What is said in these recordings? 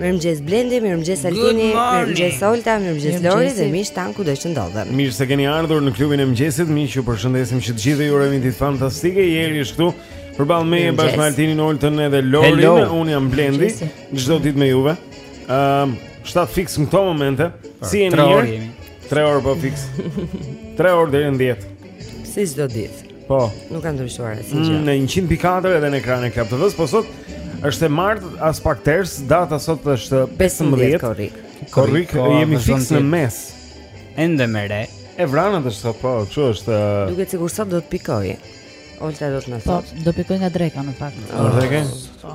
Mirëmëngjes Blendi, mirëmëngjes Altini, mirëmëngjes Olta, mirëmëngjes Lori dhe miqtë tanë kudo që ndodhen. Mirë se keni ardhur në klubin e mëngjesit, miq, ju përshëndesim që të gjithë dhe ju urojmë ditë fantastike. Eri është këtu përballë meje bashkë me Altinin, Oltën edhe Lorin, unë jam Blendi, çdo ditë me juve. Ëm, um, shtatë fiks në këto momente. Si jeni? 3 orë jemi. 3 orë po fiks. 3 orë deri në 10. Si çdo ditë. Po. Nuk ka ndryshuar asgjë. Mm, në 100.4 edhe në ekranin e Club TV-s, po sot është e martë, aspak ters, data sot është 15 korrik. Korrik, jemi fiks në mes. Ende me re. E vranët sot, po, kështu është. Duket sikur sot do të pikojë. Olta do të na, po, thotë. Po, do pikojë nga dreka në fakt. Nga dreka? Po.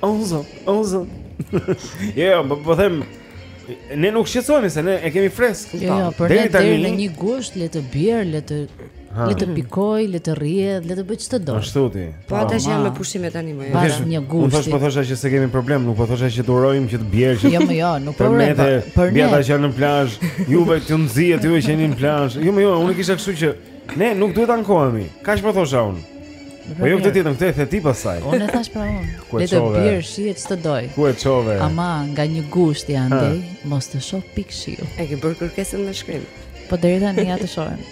O zot, o zot. Jo, jo, po, po them ne nuk shqetësohemi se ne e kemi fresk. Jo, jo, por ne deri në një gusht le të bjerë, le të Ha. Le të pikojë, le të rrjedhë, le të bëjë ç'të dojë. Ashtu ti. Po ata që janë me pushime tani më. Pas një gushti. Unë thashë po thosha që s'e kemi problem, nuk po thosha që të urojmë që të bjerë që. Jo, më jo, nuk po uroj. Për ne. Për ne. Ata që janë në plazh, juve që nxiheni, juve që jeni në plazh. Jo, më jo, unë kisha kështu që Ne nuk duhet të ankohemi. Kaç po thosha unë? Po jo këtë tjetër, këtë e the ti pastaj. Unë e thashë pra unë. Le të bjerë shi e ç'të dojë. Ku e çove? Ama nga një gushti andej, mos të shoh pikë shiu. E ke bërë kërkesën me shkrim. Po deri tani ja të shohim.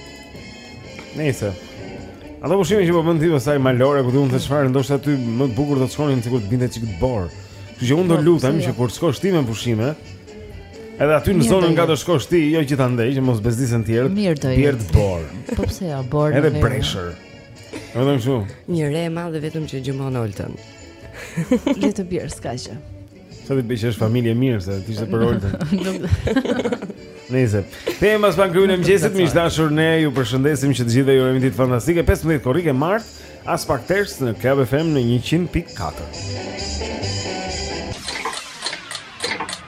Nëse. Ato pushime që po bën ti pastaj malore, ku duhet të çfarë, ndoshta ty më të bukur do të shkonin sikur të binte çik dëborë. Kështu që unë do po, lutem që kur të shkosh ti me pushime, Edhe aty në zonën nga do shkosh ti, jo gjithandej që mos bezdisen të tjerët. Mirë do jetë. Dëborë. Po pse jo, borë. Edhe breshër. Edhe më kështu. Një re e madhe vetëm që gjurmon Oltën. Le të bjerë s'ka që. Sa ti bësh familje mirë se ti ishte për Oltën. Nëse. Te mos pa gjunë mëngjesit miq të dashur ne ju përshëndesim që të gjithëve ju urojmë ditë fantastike 15 korrik e martë aspak ters në Club FM në 100.4.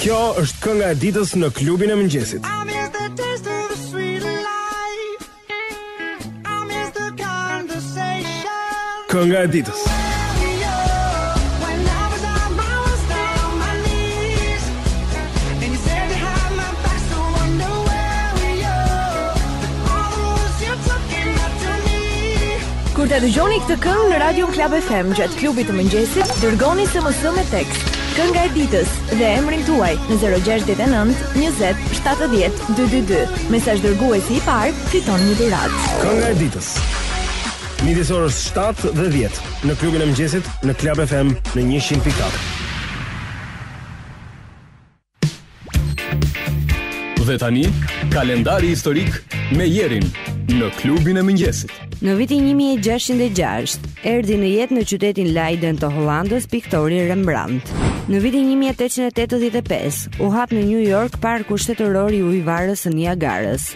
Kjo është kënga e ditës në klubin e mëngjesit. Kënga e ditës. Kur ta dëgjoni këtë këngë në Radio Club FM gjatë klubit të mëngjesit, dërgoni SMS me tekst Kënga e ditës dhe emrin tuaj në 069 20 70 222. Mesazh dërguesi i parë fiton një dhuratë. Kënga e ditës. Midis orës 7 dhe 10 në klubin e mëngjesit në Club FM në 100.4. Dhe tani, kalendari historik me Jerin në klubin e mëngjesit. Në vitin 1606, erdi në jetë në qytetin Leiden të Hollandës piktori Rembrandt. Në vitin 1885, u hap në New York parku shtetëror i ujëvarës së Niagarës.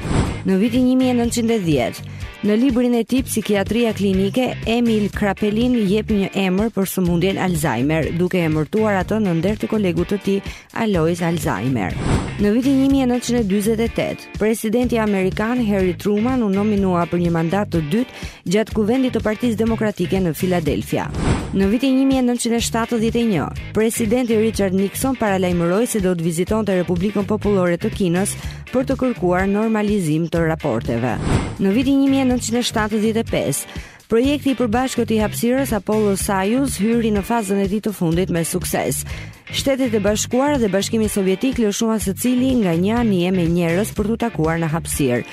Në vitin 1910, Në librin e tij Psikiatria Klinike, Emil Kraepelin jep një emër për sëmundjen Alzheimer, duke e emërtuar atë në nder të kolegut të tij Alois Alzheimer. Në vitin 1948, presidenti amerikan Harry Truman u nominua për një mandat të dytë gjatë Kuvendit të Partisë Demokratike në Filadelfia. Në vitin 1971, presidenti Richard Nixon paralajmëroi se do të vizitonte Republikën Popullore të Kinës për të kërkuar normalizim të raporteve. Në vitin 1975, projekti i përbashkët i hapësirës Apollo Soyuz hyri në fazën e tij të fundit me sukses. Shtetet e Bashkuara dhe Bashkimi Sovjetik lëshuan secili nga një anije me njerëz për t'u takuar në hapësirë.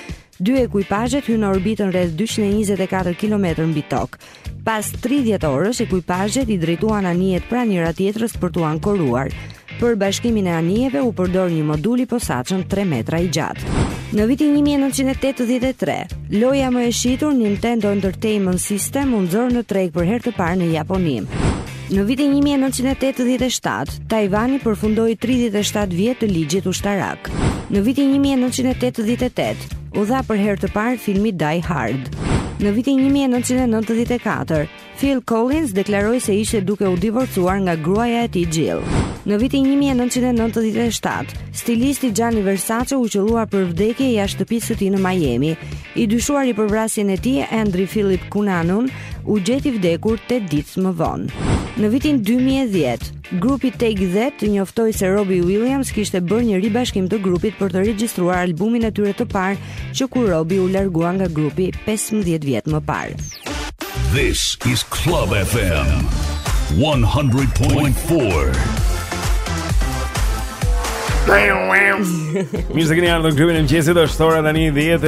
Dy ekuipazhet hynë në orbitën rreth 224 kilometër mbi tokë. Pas 30 orësh, ekuipazhet i drejtuan anijet pranë njëra-tjetrës për t'u ankoruar. Për bashkimin e anijeve u përdor një modul i posaçëm 3 metra i gjatë. Në vitin 1983, loja më e shitur Nintendo Entertainment System u nxor në treg për herë të parë në Japoni. Në vitin 1987, Tajvani përfundoi 37 vjet të ligjit ushtarak. Në vitin 1988, u dha për herë të parë filmi Die Hard. Në vitin 1994, Phil Collins deklaroi se ishte duke u divorcuar nga gruaja e tij Jill. Në vitin 1997, stilisti Gianni Versace u qëllua për vdekje jashtë shtëpisë së tij në Miami. I dyshuari për vrasjen e tij, Andrew Philip Cunanan, u gjet i vdekur 8 ditë më vonë. Në vitin 2010, Grupi Take That njoftoi se Robbie Williams kishte bërë një ribashkim të grupit për të regjistruar albumin e tyre të parë që kur Robbie u largua nga grupi 15 vjet më parë. This is Club FM 100.4. Mirë se keni ardhë në klubin e mëngjesit. Është ora tani 10...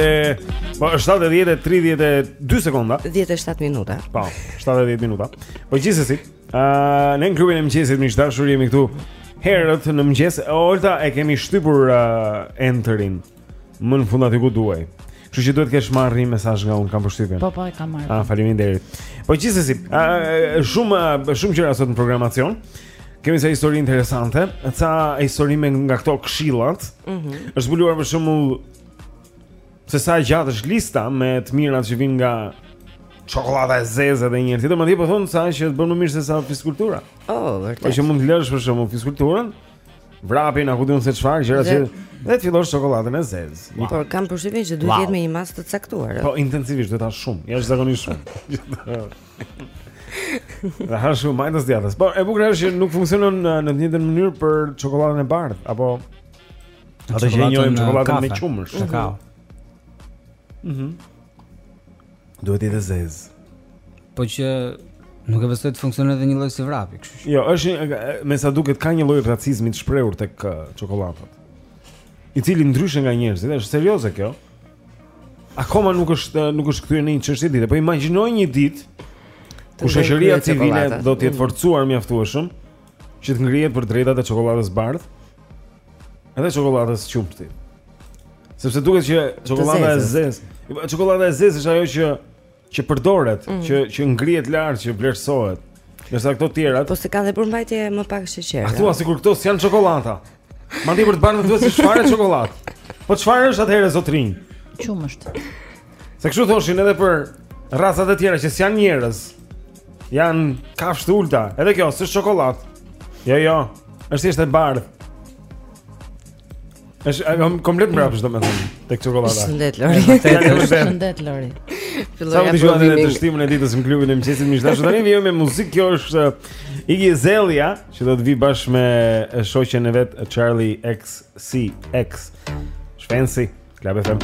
Po, 7 e 10 e 32 sekonda. 17 minuta. Po, 7 e 10 minuta. Po gjithsesi, Uh, ne në klubin e mëngjesit miq të dashur jemi këtu herët në mëngjes. Olta e kemi shtypur uh, enterin. Më në fund aty ku duhej. Kështu që duhet të kesh marrë një mesazh nga unë kam përshtypjen. Po po e kam marrë. Ah, faleminderit. Po gjithsesi, uh, shumë uh, shumë gjëra sot në programacion. Kemi ca histori interesante, ca histori me nga këto këshillat. Mhm. Mm është zbuluar për shembull Se sa gjatë është lista me të mirat që vijnë nga çokollada e zezë dhe një tjetër, madje po thonë sa që të bën më mirë se sa fiskultura. Oh, vërtet. Po që mund të lësh për shembull fiskulturën, vrapin apo di unë se çfarë, gjëra që dhe të fillosh çokoladën e zezë. Wow. Por kam përshtypjen që duhet të jetë me një masë të caktuar. Po intensivisht duhet ta hash shumë, jashtëzakonisht shumë. Dhe ha shumë majtas djathas. Po e bukur është që nuk funksionon në të njëjtën mënyrë për çokoladën e bardhë apo Atë që njohim çokoladën me qumësht. Kakao. Mhm. mhm. Duhet të jetë e zezë. Po që nuk e besoj të funksionojë dhe njëlloj si vrapi, kështu që. Jo, është me sa duket ka një lloj racizmi të shprehur tek uh, çokolladat. I cili ndryshe nga njerëzit, është serioze kjo. Akoma nuk është uh, nuk është kthyer në një çështje dite, po imagjinoj një ditë ku shoqëria civile do të jetë mm. forcuar mjaftueshëm që të ngrihet për të drejtat e çokoladës së bardhë. Edhe çokoladës me qumësht. Sepse duket që çokolada e zezë, çokolada e zezë është ajo që që përdoret, mm. që që ngrihet lart, që vlerësohet. Ndërsa këto të tjerat, po se kanë dhe përmbajtje më pak sheqer. A thua sikur këto s'janë çokolada? Mandi për të bërë duhet si çfarë çokoladë. Po çfarë është atëherë zotëri? Qumësht. Se kështu thoshin edhe për racat e tjera që s'janë njerëz. Janë kafshë të ulta. Edhe kjo s'është çokoladë. Jo, jo. Është thjesht e bardhë. Është jam komplet mbrapsh domethënë tek çokolada. Shëndet Lori. Shëndet Lori. Filloi të juani në dështimin e ditës në klubin e mëngjesit miq dashur. Tani vijojmë me muzikë kjo është uh, Iggy Azalea që do të vijë bashkë me uh, shoqen e vet uh, Charlie XCX. Fancy, Club FM.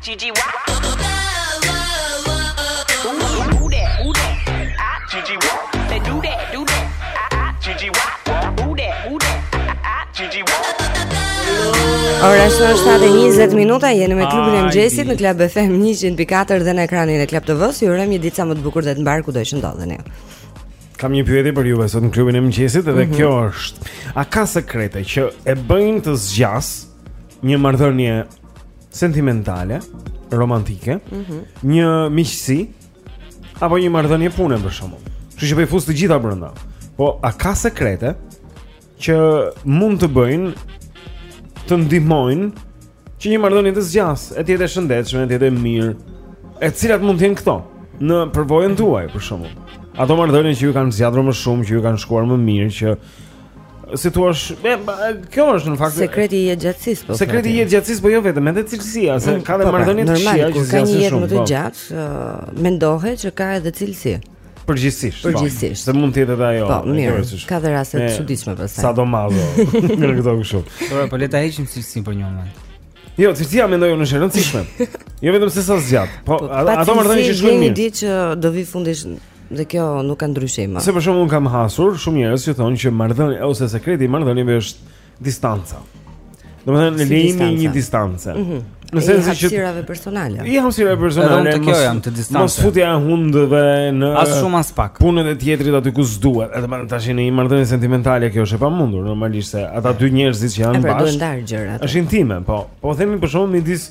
Ora është 7:20 minuta, jeni me klubin e mëngjesit në Club FM 100.4 dhe në ekranin e Club TV-s. Ju urojmë një ditë sa më të bukur dhe të mbarë kudo që ndodheni. Kam një pyetje për ju sot në klubin e mëngjesit dhe mm -hmm. kjo është, a ka sekrete që e bëjnë të zgjasë? një marrëdhënie sentimentale, romantike, mm -hmm. një miqësi apo një marrëdhënie pune për shembull. Kështu që po i fus të gjitha brenda. Po a ka sekrete që mund të bëjnë të ndihmojnë që një marrëdhënie të zgjasë, e të jetë e shëndetshme, e të jetë e mirë, e cilat mund të jenë këto në përvojën tuaj për shembull. Ato marrëdhënie që ju kanë zgjatur më shumë, që ju kanë shkuar më mirë, që Si thua, kjo është në fakt sekreti i gjatësisë, po. Sekreti i gjatësisë po jo vetëm, edhe cilësia, se mm, ka dhe po, pra, marrëdhënie të këqija që zgjasin shumë. Ka një jetë më të po. gjatë, mendohet që ka edhe cilësi. Përgjithsisht. Po. Përgjithsisht. Se mund të jetë edhe ajo. Po, mirë. Ka dhe raste të çuditshme pastaj. Sadomazo. Në këto kështu. Po, po le ta heqim cilësinë për një moment. Jo, cilësia mendoj unë është e rëndësishme. Jo vetëm se sa zgjat. Po, po ato marrëdhënie që shkojnë mirë. Një ditë që do vi fundi Dhe kjo nuk ka ndryshim. Se për shembull kam hasur shumë njerëz që thonë që marrëdhënia ose sekreti i marrëdhënieve është distanca. Domethënë si lëmë një distancë. Mm -hmm. Në sensin që hapësirave personale. I hapësirave personale. Edhe kjo jam të distancë. Mosfutja e hundëve në as shumë as pak. Punët e tjetrit aty ku s'duhet. Edhe më tash në një marrëdhënie sentimentale kjo është e pamundur normalisht se ata dy njerëzit që janë pra, bashkë. Është intime, po. Po themi për shembull midis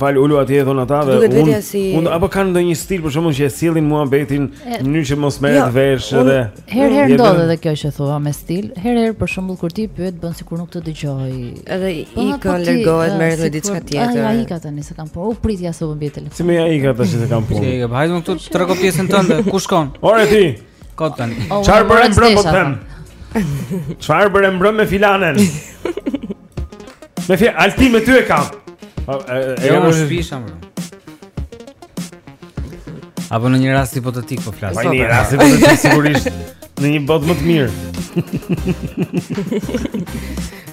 Fal ulu atje thon ata dhe un si... un apo kanë ndonjë stil për shembull që e sillin muhabetin në mënyrë që mos merret jo, vesh edhe herë herë ndodh edhe kjo që thua me stil herë herë për shembull kur ti pyet bën sikur nuk të dëgjon edhe po, ikën largohet merret me diçka tjetër ah ika tani se kam punë u prit ja se po më bie telefoni si më ah ika tash se kam punë si ka hajde këtu të trego pjesën tënde ku shkon ore ti kot tani çfarë bëre mbrëm po them çfarë bëre mbrëm me filanen Me Fjeraldin me ty e kam E jo në shpi jam Apo në një rast hipotetik po flas Po në një rast hipotetik sigurisht Në një botë më të mirë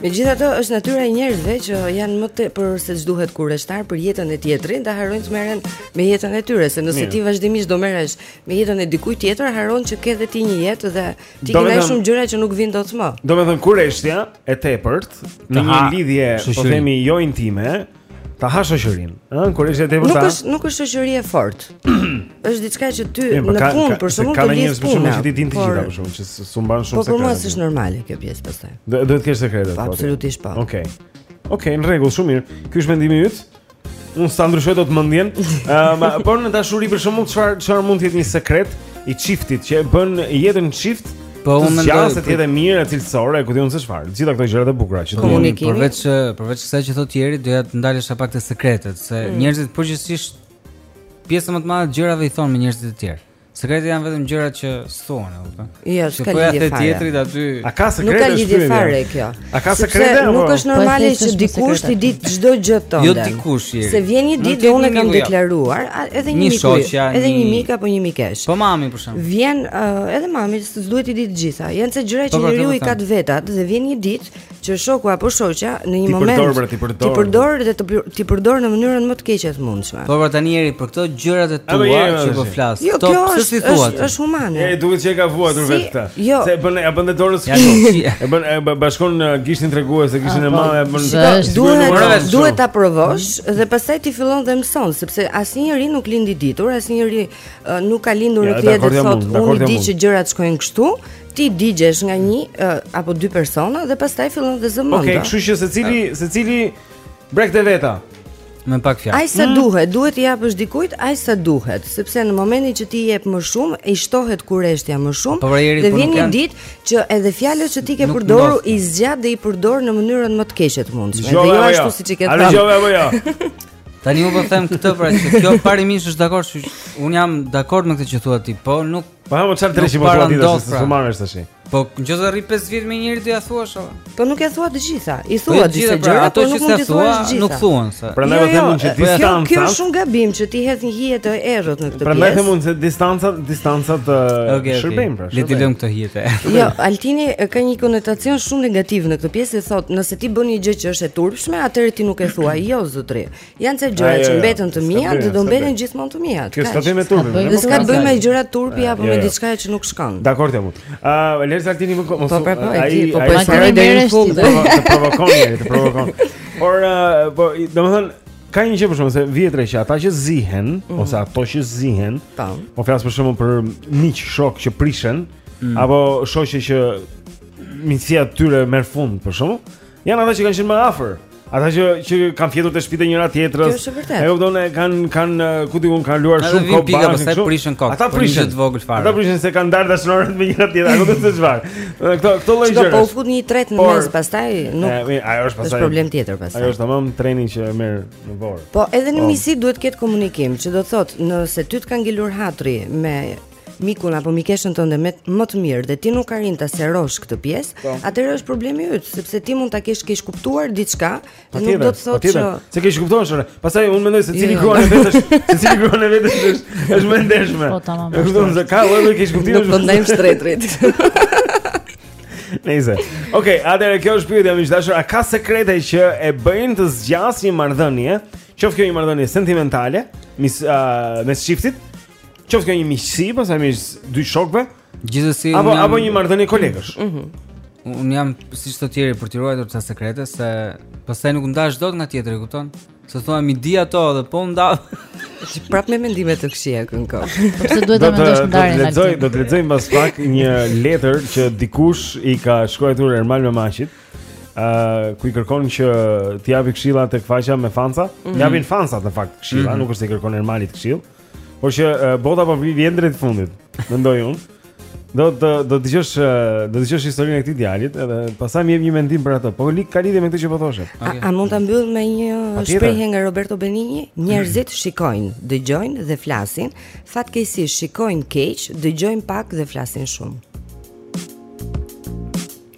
Megjithatë është natyra e njerëzve që janë më tepër seç duhet kureshtarë për jetën e tjetrit Dhe harrojnë të merren me jetën e tyre Se nëse ti vazhdimisht do merresh me jetën e dikuj tjetër Harron që ke dhe ti një jetë dhe Të ikin shumë gjëra që nuk vin dot më. Domethën kureshtja e tepërt në një lidhje, po themi jo intime, ta ha shoqërinë, ëh, kureshtja e tepërt. Nuk është nuk është shoqëri e fortë. Është diçka që ty jo, në punë për shembull të lidhjes punë. Ka një gjë që t'i din të gjitha për shembull që s'i mban shumë sekret. Po për mua është normale kjo pjesë pastaj. Duhet të kesh sekretet. Po, Absolutisht po. Okej. Okej, në rregull, shumë mirë. Ky është mendimi yt. Unë s'ta ndryshoj dot mendjen um, ehm, Por në dashuri për shembull çfarë, çfarë mund të jetë një sekret I çiftit që e bën jetën në çift Po unë mendoj se të jetë e mirë e cilësore, ku di unë se çfarë. Gjithë ato gjëra të bukura që komunikimi. Përveç përveç kësaj që thotë Jeri, doja të ndalesha pak te sekretet, se mm. njerëzit përgjithsisht pjesën më të madhe të gjërave i thon me njerëzit e tjerë. Sekretet janë vetëm gjëra që s'thuhen, e kupton? Jo, s'ka po lidhje fare. Tjetrit aty. A ka sekrete? Nuk ka lidhje fare kjo. A ka sekrete? Nuk po? është po, normale që dikush të dijë çdo gjë tënden. Jo dikush i. Se vjen një ditë unë kam deklaruar, edhe një miku, edhe një mik apo një mikesh. Po mami për shemb. Vjen edhe mami, s'duhet t'i di të gjitha. Janë ca gjëra që po, njeriu i ka të vetat dhe vjen një ditë që shoku apo shoqja në një moment përdor, pra, t'i përdor t'i përdor dhe të t'i përdor në mënyrën më të keqe të mundshme. Po pra tani Eri për këto gjërat e tua jo, jo, që po flas. Jo, kjo është si thua. Është është humane. Eri duhet që e ka vuajtur vetë këtë. Jo. Se e bën e bën dorën së fund. E bën e bashkon gishtin tregues me gishtin e po, madhe bën. Duhet duhet ta provosh dhe pastaj ti fillon dhe mëson sepse asnjëri nuk lind i ditur, asnjëri nuk ka lindur në këtë jetë sot. Unë di që gjërat shkojnë kështu, ti digjesh nga një uh, apo dy persona dhe pastaj fillon dhe zë mend. Okej, okay, kështu që secili secili brekët e veta. Me pak fjalë. Aq sa mm. duhet, duhet t'i japësh dikujt aq sa duhet, sepse në momentin që ti i jep më shumë, i shtohet kureshtja më shumë po, dhe vjen një ditë që edhe fjalët që ti ke përdorur i zgjat dhe i përdor në mënyrën më të keqe të mundshme. Dhe jo ashtu siç e ke thënë. A dëgjove apo jo? Tani unë po them këtë pra që kjo parimisht është dakord, unë jam dakord me këtë që thua ti, po nuk Po ama çfarë drejtimi po thua ditës, se pra. s'u është tash. Po nëse rri 5 vjet me njëri do ja thuash apo? Po nuk ja thua të gjitha. I po thua disa pra, gjëra, ato që s'i thua nuk thuhen se. Prandaj vetëm jo, jo, mund të distanca. Kjo është shumë gabim që ti hedh një hije të errët në këtë pjesë. Prandaj vetëm mund të distanca, distanca të shërbejmë pra. Le të lëm këtë hije. Jo, Altini ka një konotacion shumë negativ në këtë pjesë, thotë, nëse ti bën një gjë që është e turpshme, atëherë ti nuk e thua. Jo, zotri. Janë ca gjëra që mbeten të mia dhe do mbeten gjithmonë të mia. Kjo s'ka të bëjë me turpin. Ne s'kemi të bëjmë me gjëra turpi apo me diçka që nuk shkon. Dakord jam. Ë, Lerz Altini më mos. Po po, po ai po po sa ai deri në fund. Të provokon, të provokon. Por po, domethënë ka një gjë për shkak sekreti që ata që zihen mhm. ose ato që zihen, po flas për shkakun për miq, shokë që prishen mhm. apo shoqe që miqësia e tyre merr fund për shkakun Janë ata që kanë qenë më afër. Ata që që kanë fjetur te shpitë e njëra tjetrës. Kjo është e vërtetë. E kupton, kanë kanë ku di unë kanë luar shumë kohë bashkë, pastaj prishen kot. Ata prishen të vogël fare. Ata prishen se kanë ndarë dashnorët me njëra tjetra, apo këtë çfarë. Këto këto lloj gjëra. Po u fut një tret në mes pastaj, nuk. Ajo është pastaj. Është problem tjetër pastaj. Ajo është tamam tereni që merr në dorë. Po edhe në po. miqësi duhet të ketë komunikim, që do thotë, nëse ty të ka ngelur hatri me mikun apo mikeshën tënde më më të mirë dhe ti nuk arrin ta sqarosh këtë pjesë, po. atëherë është problemi yt, sepse ti mund ta kesh keqkuptuar diçka, dhe nuk do të thotë që se keqkuptuar shoqe. Pastaj unë mendoj secili jo, jo. ruan veten, secili ruan veten, është më e ndershme. Po tamam. E kupton se ka lloj keqkuptuar. Do të ndajmë sekretet. Nëse. Okej, okay, atëherë kjo është pyetja më e dashur, a ka sekrete që e bëjnë të zgjasë një marrëdhënie? Qoftë kjo një marrëdhënie sentimentale, mes uh, mes çiftit, Qoftë kjo një miqësi, pastaj mes dy shokëve, gjithsesi apo jam... apo një marrëdhënie kolegësh. Ëh. Mm -hmm. Un jam siç të tjerë për të ruajtur ca sekrete se pastaj nuk ndash dot nga tjetri, kupton? Se thua mi di ato dhe po nda. Si prap me mendime të këqija kënko. Po pse duhet ta mendosh ndarjen? Do të lexoj, do të lexoj mbas pak një letër që dikush i ka shkruar Ermal Mamaqit. Ë, uh, ku i kërkon që t'i japi këshilla tek faqja me fansa? Mm -hmm. Japin fansat në fakt këshilla, mm -hmm. nuk është se i kërkon Ermalit këshillë. Por që uh, bota po vjen drejt fundit, mendoj unë. Do të do të dëgjosh do të dëgjosh historinë e këtij djalit edhe pastaj më jep një mendim për atë. Po ka lidhje me këtë që po thoshe. Okay. A, a mund ta mbyll me një shprehje nga Roberto Benigni? Njerëzit shikojnë, dëgjojnë dhe flasin. Fatkeqësisht shikojnë keq, dëgjojnë pak dhe flasin shumë.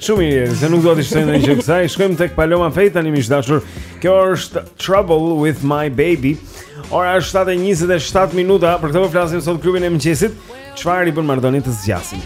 Shumë mirë, se nuk dua t'i shtoj ndonjë gjë kësaj. Shkojmë tek Paloma Faith tani miq të dashur. Kjo është Trouble with my baby. Ora është 7:27 minuta. Për këtë po flasim sot në klubin e mëngjesit. Çfarë i bën marrëdhëniet të zgjasin?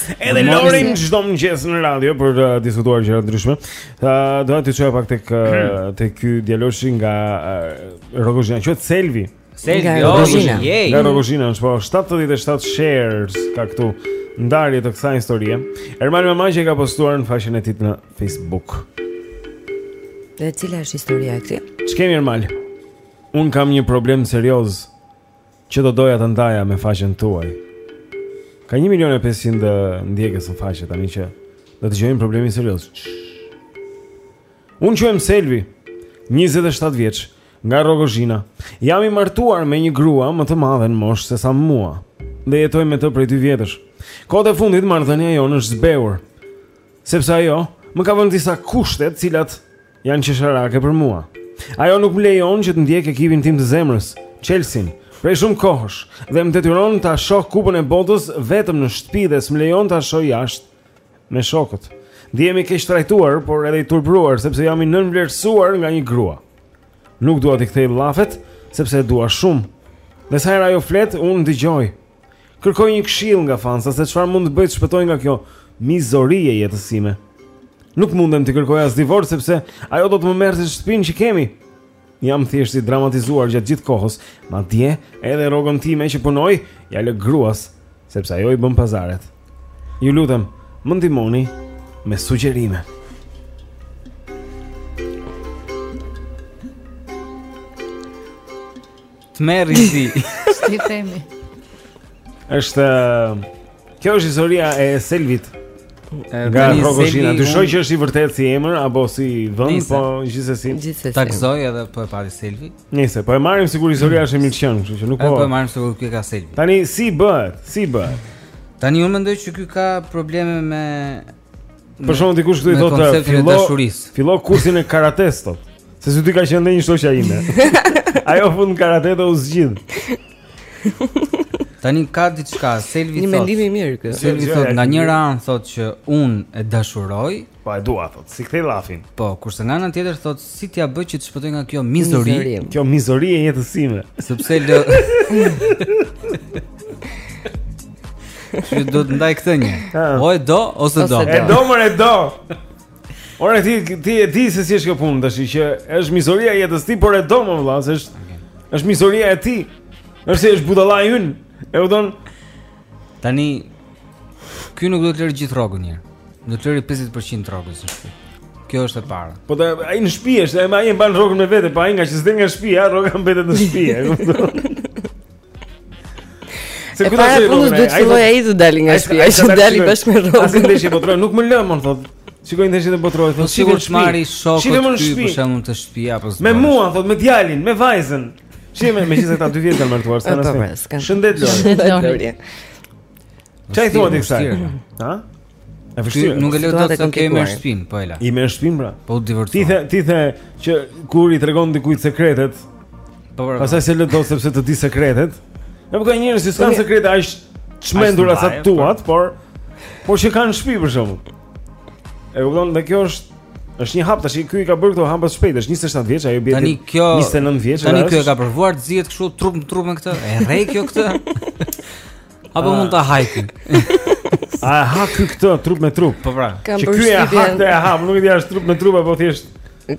Edhe Lorin çdo mëngjes në radio për të uh, diskutuar gjëra të ndryshme. Ë uh, do të shkoja pak tek uh, hmm. tek ky djaloshi nga Rogozhina, quhet Selvi. Selvi nga oh, Rogozhina. Nga Rogozhina, është po 77 shares ka këtu ndarje të kësaj historie. Ermal Mamaqi ka postuar në faqen e tij në Facebook. Dhe cila është historia e këtij? Ç'kemi Ermal? Un kam një problem serioz Që do doja të ndaja me faqen tuaj. Ka 1 milion e 500 ndjekës në faqe tani që do dëgjojnë problemin serioz. Unë quhem Selvi, 27 vjeç, nga Rrogozhina. Jam i martuar me një grua më të madhe në moshë se sa mua dhe jetoj me të prej 2 vjetësh. Kohët e fundit marrëdhënia jonë është zbehur sepse ajo më ka vënë disa kushte të cilat Janë qesharake për mua. Ajo nuk më lejon që të ndjek ekipin tim të zemrës, Chelsea-n. Prej shumë kohësh dhe më detyron ta shoh Kupën e Botës vetëm në shtëpi dhe s'më lejon ta shoh jashtë me shokët. Ndihem i keqtrajtuar, por edhe i turpëruar sepse jam i nënvlerësuar nga një grua. Nuk dua t'i kthej llafet sepse e dua shumë. Dhe sa herë ajo flet, unë dëgjoj. Kërkoj një këshillë nga fansa se çfarë mund të bëj të shpëtoj nga kjo mizori e jetës sime. Nuk mundem t'i kërkoj as divorc sepse ajo do të më merrte shtëpinë që kemi. Jam thjesht i dramatizuar gjatë gjithë kohës, madje edhe rrogën time që punoj ja lë gruas sepse ajo i bën pazaret. Ju lutem, më ndihmoni me sugjerime. Tmerr i zi. Ç'i themi? Është Kjo është historia e Selvit. Nga Rogozhina, dyshoj që është i vërtetë si emër apo si vend, po gjithsesi. Takzoj edhe po e pari Selvi. Nëse po e marrim sikur historia është e mirëqenë, kështu që nuk po. Po e marrim sikur ky ka Selvi. Tani si bëhet? Si bëhet? Tani unë mendoj që ky ka probleme me Për shembull dikush këtu i thotë fillo fillo kursin e karates thotë. Se s'di ti ka qenë ndonjë shoqja ime. Ajo fund karateja u zgjidh. Tani ka diçka, Selvi thotë. Një mendim i mirë ky. Selvi thotë nga njëra anë thotë që unë e dashuroj, po e dua thotë, s'i kthej llafin. Po, kurse nga ana tjetër thotë Si t'ia bëj që të shpëtoj nga kjo mizori? Mizori. Kjo mizori e jetës sime. Sepse lë Që do të ndaj këtë një. O e do ose do. E do more e do. Ore ti ti e di se si është kjo punë tash që është mizoria e jetës tij, por e do mor vëlla, se është është mizoria e tij. Është se është budalla ynë. E udon Tani ky nuk do të lërë gjithë rrogën një. Do të lërë 50% të rrogës në shtëpi. Kjo është e para. Po ta ai në shtëpi është, ai e mban rrogën me vete, po ai ngaqë s'del nga shtëpia, rroga mbetet në shtëpi, e kupton? Se kujtoj se do të fillojë ai të dalë nga shtëpia, ai të dalë bashkë me rrogën. Asnjë ndeshje botërori, nuk më lë, më thotë. Shikoji ndeshjet e botërorit, thotë. Po sigurisht marri shokët ti për shembull te shtëpia apo. Me mua, thotë, me djalin, me vajzën. Shih me megjithëse këta dy vjet kanë martuar, s'ka asnjë. Po, po, Shëndet Lori. Shëndet Lori. Ça i thua ti kësaj? Ha? E vështirë. Nuk e lë dot se i merr shtëpinë, po e la. I merr shtëpinë pra. Po u divorcua. Ti the, ti the që kur i tregon dikujt sekretet. Po pra. Pastaj s'e lë dot sepse të di sekretet. Ne po ka po njerëz që s'kanë sekrete aq të çmendura sa po. tuat, por por që kanë në shtëpi për shembull. E kupton, dhe kjo është Është një hap tash, ky i ka bërë këto hapa shpejt, është 27 vjeç, ajo bie. Tani kjo 29 vjeç. Tani ky e ka provuar të zihet kështu trup në trup me këtë. E rreh kjo këtë. Apo mund ta hajë. A ha ky këtë trup me trup? Po pra. Që ky e ha këtë e ha, nuk e di as trup me trup apo thjesht.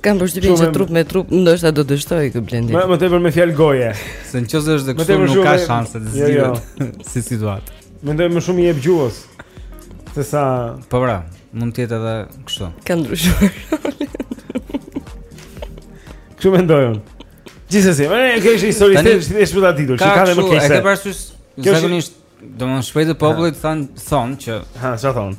Kam përshtypjen se trup me trup ndoshta do dështojë ky Blendi. Më më tepër me fjalë goje. Se nëse është dhe kështu nuk ka shanse të jo, jo. zihet si situatë. Mendoj më shumë i jep gjuhës se sa Po pra, mund të jetë edhe kështu. Ka ndryshuar. Kështu mendoj unë. Gjithsesi, më ne kesh histori të thjeshtë për ta ditur, që kanë më keq. Ke parasysh zakonisht, domethënë shprehjet e popullit thonë thonë që ha, çfarë thonë?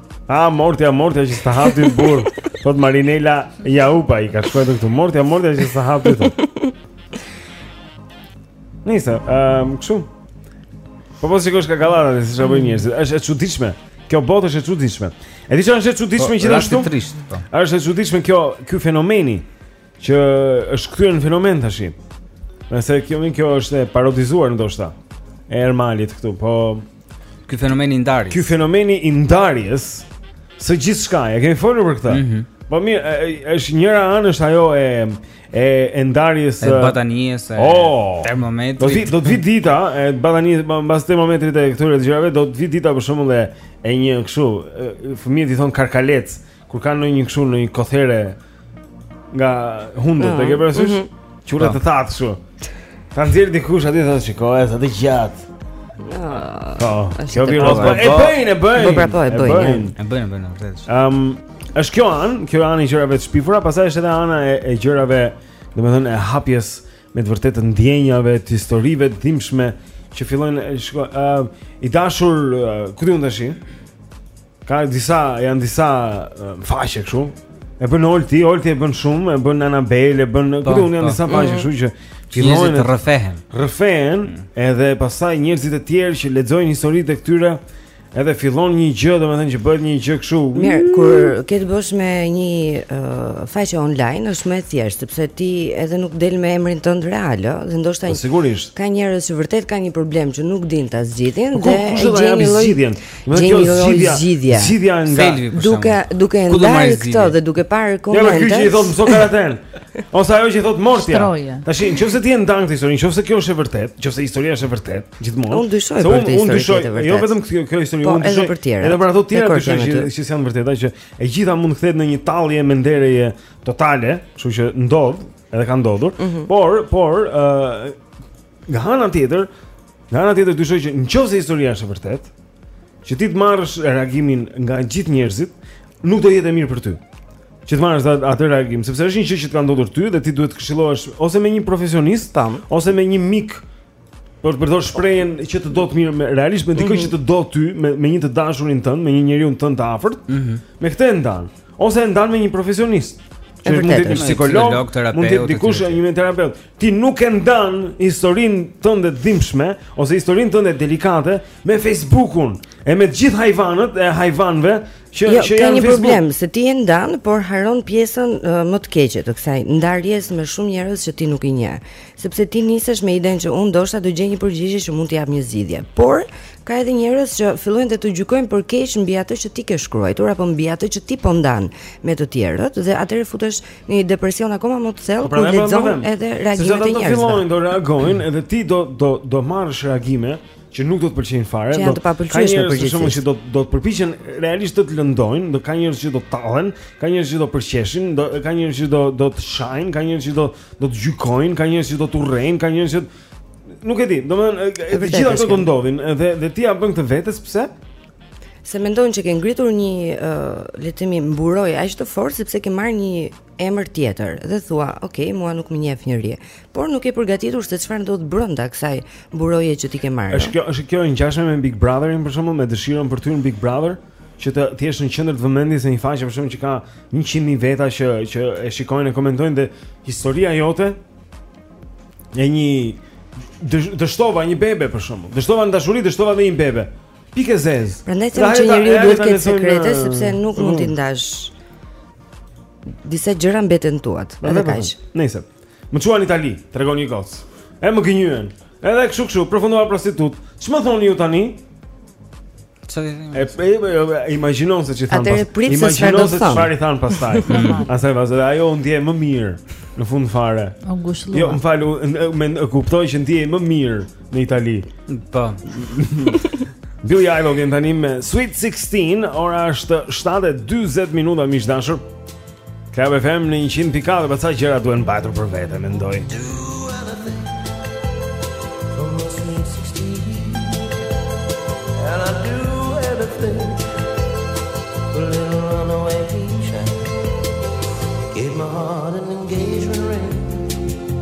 A, mortja, mortja që s'ta ha atë burrë Thotë Marinela Jaupa i ka shkrujt këtu Mortja, mortja që s'ta ha atë Nisa, um, ehm, kështu Po po sigurisht ka gallata dhe si ça bëjnë mm. njerëzit është e çuditshme Kjo botë është e çuditshme E di që është e çuditshme po, që ashtu? Po. është e çuditshme kjo, ky fenomeni Që është kthyer në fenomen tash. Se kjo, mm, kjo është e parodizuar ndoshta e Ermalit këtu, po ky fenomeni i ndarjes. Ky fenomeni i ndarjes së gjithçka, e kemi folur për këtë. Mm -hmm. Po mirë, është njëra anë është ajo e e e ndarjes e batanisë së oh, termometrit. Do vi do vi dita e batanisë mbas termometrit e këtyre të gjërave do të vi dita për shembull e e një kështu, fëmijët i thon karkalec kur kanë ndonjë kështu në një kothere nga hunda, e ke mm, parasysh? Mm -hmm. Qurra, po, të thatë kështu. Ka nxjerr dikush aty thotë shikoj, është atë gjat. Ah, po. Kjo vjen rrot. E bëjnë, e bëjnë. Po prapoj, e bëjnë. E bëjnë, bëjnë vërtet. Ëm, është kjo anë, kjo ana e gjërave të shpifura, pastaj është edhe ana e, e gjërave, domethënë e hapjes me të vërtetë të ndjenjave, të historive të dhimbshme që fillojnë, shikoj, ë, i dashur, ku di unë tash? Ka disa, janë disa uh, faqe kështu. E bën Olti, Olti e bën shumë, e bën Anabel, e bën po, këtu unë jam po. disa faqe mm. kështu që fillojnë të rrëfehen. Rrëfehen mm. edhe pastaj njerëzit e tjerë që lexojnë historitë e këtyre edhe fillon një gjë, domethënë që bëhet një gjë kështu. Mirë, kur ke të bësh me një uh, faqe online është më e thjeshtë, sepse ti edhe nuk del me emrin tënd real, ë, dhe ndoshta po, sigurisht. Ka njerëz që vërtet kanë një problem që nuk dinë ta zgjidhin po, dhe e gjejnë një lloj zgjidhje. Në kjo zgjidhja, zgjidhja, zgjidhja nga Selvi, duke duke ndarë këto dhe duke parë komentet. Ja, ky që i thot mëso karate. Ose ajo që i thot Mortja. Tash nëse ti e ndan këtë histori, nëse kjo është e vërtetë, nëse historia është e vërtetë, gjithmonë. Unë dyshoj për këtë histori të vërtetë. Jo vetëm kjo, kjo histori po, unë dyshoj. Edhe për tjera. Edhe për ato tjera që që që janë të vërteta që e gjitha mund të kthehet në një tallje menderje totale, kështu që ndodh, edhe ka ndodhur. Mhm. Por, por, ë Nga ana tjetër, nga ana tjetër dyshoj që në qoftë se historia është e vërtetë, që ti të marrësh reagimin nga gjithë njerëzit, nuk do jetë e mirë për ty. Që të marrësh atë, atë reagim, sepse është një gjë që të ka ndodhur ty dhe ti duhet të këshillohesh ose me një profesionist, tam, ose me një mik për të përdorur shprehjen që të do të mirën realisht me dikë mm -hmm. që të do ty, me me një të dashurin tënd, me një njeriu tënd të afërt, mm -hmm. me këtë e ndan, ose e ndan me një profesionist. Që mund të jetë psikolog, mund të jetë dikush një terapeut. Ti nuk e ndan historinë tënde të dhimbshme ose historinë tënde delikate me Facebookun e me të gjithë hajvanët e hajvanëve që jo, që janë në Facebook. problem se ti e ndan, por harron pjesën uh, më të keqe të kësaj ndarjes me shumë njerëz që ti nuk i njeh, sepse ti nisesh me idenë që unë ndoshta do gjej një përgjigje që mund të japë një zgjidhje. Por ka edhe njerëz që fillojnë të të gjykojnë për keq mbi atë që ti ke shkruar apo mbi atë që ti po ndan me të tjerët dhe atëherë futesh në një depresion akoma më të thellë po, pra, kur pra, lexon edhe reagime të njerëzve. Sepse ata do fillojnë të reagojnë edhe ti do do do marrësh reagime që nuk do të pëlqejnë fare, do të ketë njerëz për shembull që do do të përpiqen realisht të të lëndojnë, do ka njerëz që do të tallen, ka njerëz që do të përqeshin, do ka njerëz që do do të shajnë, ka njerëz që do do të gjykojnë, ka njerëz që do të urrejnë, ka njerëz që nuk e di. Domethënë, të gjitha këto do ndodhin, edhe dhe ti ja bën këtë vetes pse? se mendon që ke ngritur një uh, le të themi mburojë aq të fortë sepse ke marrë një emër tjetër dhe thua, ok, mua nuk më njeh njeri, por nuk je përgatitur se çfarë ndodh brenda kësaj mburoje që ti ke marrë. Është kjo, është kjo e ngjashme me Big Brotherin për shembull, me dëshirën për të hyrë në Big Brother? që të jesh në qendër të vëmendjes në një faqe për shembull që ka 100 mijë veta që që e shikojnë e komentojnë dhe historia jote e një dështova një bebe për shembull. Dështova në dashuri, dështova me një bebe. Pikë e zezë. Prandaj them që njeriu duhet të ketë sekrete sepse nuk mund t'i ndash. Disa gjëra mbeten të tuat, edhe kaq. Nëse më çuan në Itali, tregon një gocë. E më gënjyen. Edhe kështu kështu, përfundova prostitutë. Ç'më thoni ju tani? Çfarë thënë? E po e imagjinon se çfarë thanë. Atë prit se çfarë do të thonë. Çfarë i thanë pastaj? Asaj vazhdoi, ajo u ndje më mirë në fund fare. Jo, më fal, më kupto që u ndje më mirë. në Itali. Po. Billy Idol vjen tani me Sweet 16, ora është 7:40 minuta miq të dashur. Club FM në 100.4, po ca gjëra duhen mbajtur për vete, mendoj.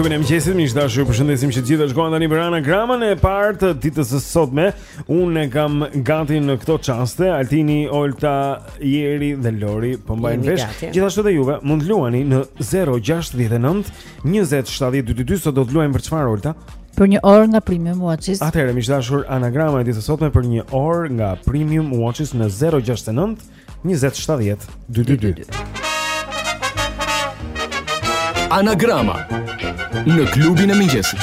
klubin e mëngjesit, miq të dashur, ju përshëndesim që të gjithë, është koha tani për anagramën e parë të ditës së sotme. Unë e kam gati në këto çaste, Altini, Olta, Jeri dhe Lori po mbajnë vesh. Gjithashtu dhe juve mund të luani në 069 20 70 222 sot do të luajnë për çfarë Olta? Për një orë nga Premium Watches. Atëherë miq të dashur anagrama e ditës së sotme për një orë nga Premium Watches në 069 20 70 222. Anagrama në klubin e mëngjesit.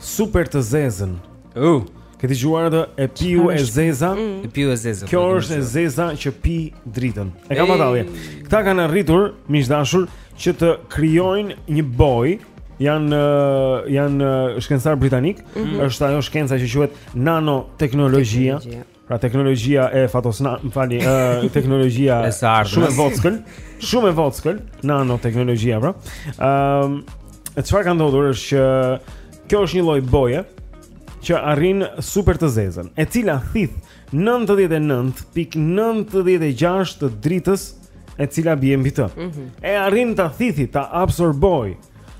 Super të zezën. Uh, ke dëgjuar atë e piu e zeza? Mm. E piu e zeza. Kjo po, është e zeza që pi dritën. E ka pa tallje. Këta kanë arritur miq të dashur që të krijojnë një bojë janë janë shkencëtarë britanikë, mm -hmm. është ajo shkenca që quhet nanoteknologjia. Pra teknologjia e fatosna, më falni, ë teknologjia e së ardhmes. Shumë e vockël, shumë e vockël, nanoteknologjia, pra. Ëm, e çfarë ka ndodhur është që kjo është një lloj boje që arrin super të zezën, e cila thith 99.96 të dritës e cila bie mbi të. Mm -hmm. E arrin ta thithë, ta absorbojë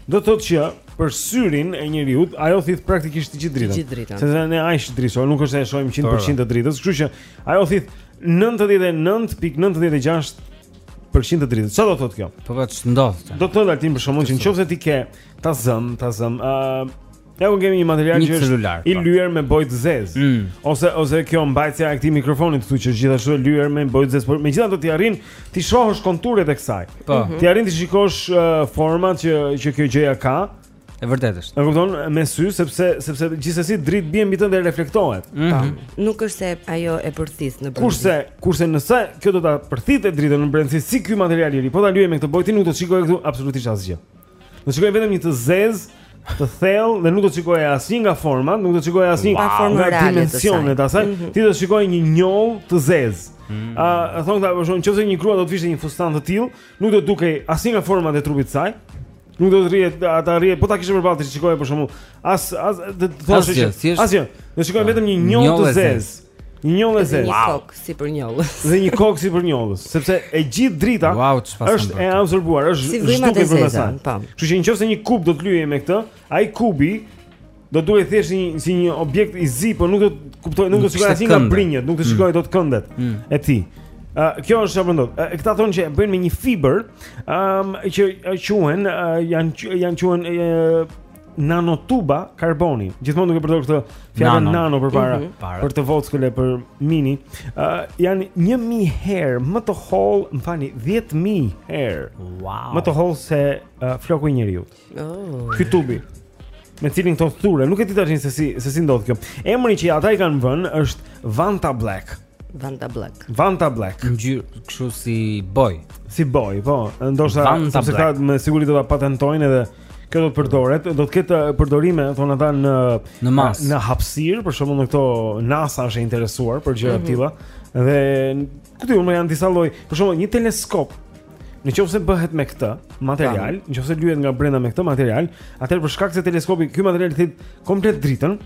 Do thotë që për syrin e njeriut, ajo thith praktikisht të gjithë dritën. Sepse ne aq dritë shohim, nuk është se e shohim 100% të dritës, kështu që ajo thith 99.96 për qind të dritës. Çfarë do thotë kjo? Po vetë ndodh. Do të thotë Altin për shembull që në qoftë se ti ke ta zëm, ta zëm, ë Ja ku kemi një material që është i po. lyer me bojë të zezë. Mm. Ose ose kjo mbajtësja e këtij mikrofonit këtu që gjithashtu është lyer me bojë të zezë, por megjithatë ti arrin t'i shohësh konturet e kësaj. Po. Mhm. Ti arrin të shikosh uh, format që që kjo gjëja ka. E vërtetë është. E kupton me sy sepse sepse gjithsesi drita bie mbi të dhe reflektohet. Mm -hmm. Nuk është se ajo e përthith në brendësi. Kurse kurse nëse kjo do ta përthithte dritën në brendësi si ky material i ri, po ta lyeje me këtë bojë ti nuk do të shikoje këtu absolutisht asgjë. Do të shikoje vetëm një të zezë, të thellë dhe nuk do të shikoje asnjë nga format, nuk do të shikoje asnjë wow. nga dimensionet e saj. Mm -hmm. Ti do të shikoje një njollë të zezë. Mm -hmm. A mm -hmm. thonë ata në qoftë se një grua do të vishte një fustan të tillë, nuk do të dukej asnjë nga format e trupit të saj. Nuk do të rrihet, ata rrihet, po ta kishe përballë të shikoje për shembull. As as do të thosh që asgjë. Do shikoje vetëm një njollë të zezë. Një njollë e zezë. Një kokë sipër njollës. Dhe një kokë sipër njollës, sepse e gjithë drita wow, është e absorbuar, është si zhduke për masën. Po. Kështu që në qoftë se një kub do të lyhej me këtë, ai kubi do dukej thjesht një si një objekt i zi, por nuk do të kuptoje, nuk do të shikoje asnjë nga brinjët, nuk do të mm. shikoje dot këndet mm. e tij. Ë uh, kjo është çfarë ndodh. Uh, këta thonë që e bëjnë me një fibër, ëm um, që quhen uh, janë janë quhen uh, nanotuba karboni. Gjithmonë duke përdor këtë fjalën nano, nano përpara mm -hmm. për të vockël e për mini. Ë uh, janë 1000 herë më të hollë, më falni, 10000 herë. Wow. Më të hollë se uh, floku i njeriut. Oh. Ky tubi me të cilin këto thuren, nuk e di tashi se si se si ndodh kjo. Emri që ata i kanë vënë është Vanta Black. Vanta Black. Vanta Black. Ngjyrë kështu si bojë. Si bojë, po. Ndoshta sepse ka me siguri do ta patentojnë edhe kjo do të përdoret, do të ketë uh, përdorime thonë ata në në masë. Në hapësirë, për shembull në këto NASA është e interesuar për gjëra të mm -hmm. tilla dhe ku di unë janë disa lloj, për shembull një teleskop Në qoftë se bëhet me këtë material Në qoftë se lyhet nga brenda me këtë material Atëherë për shkak se teleskopi ky material thith komplet dritën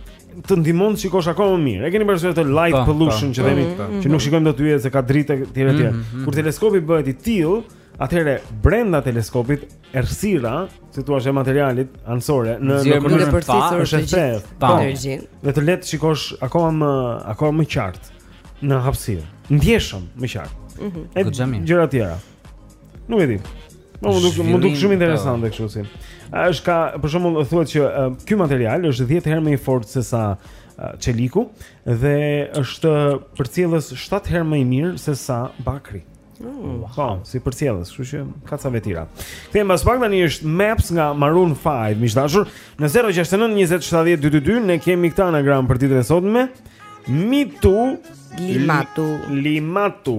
të ndihmon shikosh akoma më mirë. E keni parasysh atë light po, pollution po. që themi, mm, mm, që nuk mm. shikojmë dot yjet se ka dritë etj etj. Kur teleskopi bëhet i tillë, atëherë brenda teleskopit errësira, si thua e materialit anësor në në mënyrë të përcjellë është e thjeshtë, pa energji. Dhe të lë të shikosh akoma më akoma më qartë në hapësirë. Ndjeshëm më qartë. Mhm. Gjëra të tjera. Nuk e di. Po mund mund shumë interesante kështu si. A është ka për shembull thuhet që ky material është 10 herë më i fortë se sa çeliku dhe është përcjellës 7 herë më i mirë se sa bakri. Mm. Po, si përcjellës, kështu që ka ca vetira. Kthehem pas pak tani është Maps nga Maroon 5, miq të dashur. Në 069 20 70 222 ne kemi këtë anagram për ditën e sotme. Mitu Limatu Limatu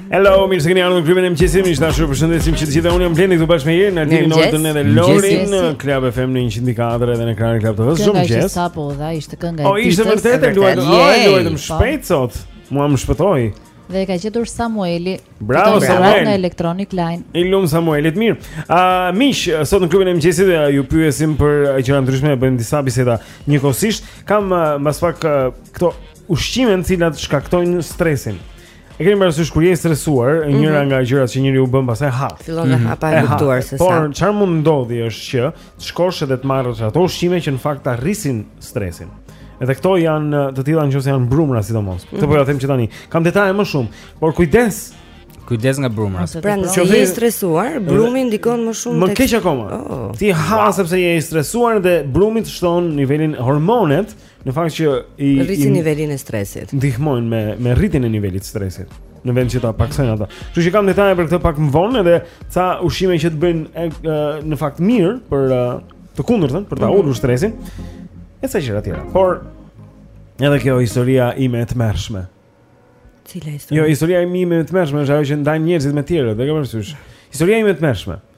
Hello, mirë se keni ardhur në klubin e mëngjesit. Miq të dashur, ju përshëndesim që të gjithë unë jam Blendi këtu bashkë me Jerin, Aldi Nordën edhe Lorin në Club FM në 104 edhe në ekranin e Club TV. Shumë mirë. Sapo dha, ishte kënga e ditës. O ishte vërtet e luajtur. O e luajtëm po. shpejt sot. Mua më shpëtoi. Dhe e ka gjetur Samueli. Bravo Samuel në Electronic Line. I lumtë Samuelit mirë. Ah, uh, miq, sot në klubin e mëngjesit uh, ju pyesim për uh, gjëra të ndryshme, bëjmë disa biseda njëkohësisht. Kam uh, mbas pak uh, këto ushqime të cilat shkaktojnë stresin. E keni parasysh kur je i stresuar, mm -hmm. njëra nga gjërat që njeriu bën pastaj ha. Fillon të mhm. ha pa e kuptuar se sa. Por çfarë mund ndodhë është që të shkosh edhe të marrësh ato ushqime që në fakt ta rrisin stresin. Edhe këto janë të tilla nëse janë brumra sidomos. Këtë mm -hmm. po jua them që tani. Kam detaje më shumë, por kujdes. Kujdes nga brumra. Pra nëse je i stresuar, brumi ndikon më shumë tek Më keq akoma. Oh. Ti ha wow. sepse je i stresuar dhe brumi të shton nivelin hormonet. Mm Në fakt që i rrisin nivelin e stresit. Ndihmojnë me me rritjen e nivelit të stresit në vend që ta paksojnë ata. Kështu që kam detaje për këtë pak më vonë edhe ca ushqime që të bëjnë në fakt mirë për të kundërtën, për ta mhm. ulur stresin. E ca gjëra të tjera. Por edhe kjo historia ime e tmerrshme. Cila histori? Jo, historia ime e tmerrshme është ajo që ndajnë njerëzit me të tjerët, e ke parasysh. Historia ime e tmerrshme.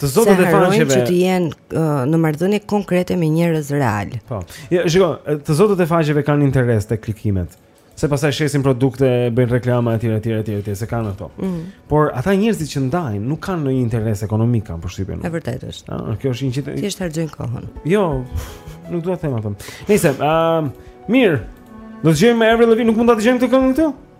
Të zotët e faqeve që të jenë uh, në marrëdhënie konkrete me njerëz realë. Po. Ja, shiko, të zotët e faqeve kanë interes te klikimet. Se pastaj shesin produkte, bëjnë reklama etj etj etj etj, se kanë ato. Mm. Por ata njerëzit që ndajnë nuk kanë ndonjë interes ekonomik kam përshtypjen. Është e vërtetë. Ëh, kjo është një gjë. Thjesht harxhojnë kohën. Jo, nuk dua të them atë. Nëse, ëh, uh, mirë. Do dëgjojmë Avril Lavigne, nuk mund ta dëgjojmë këtë këngë këtu?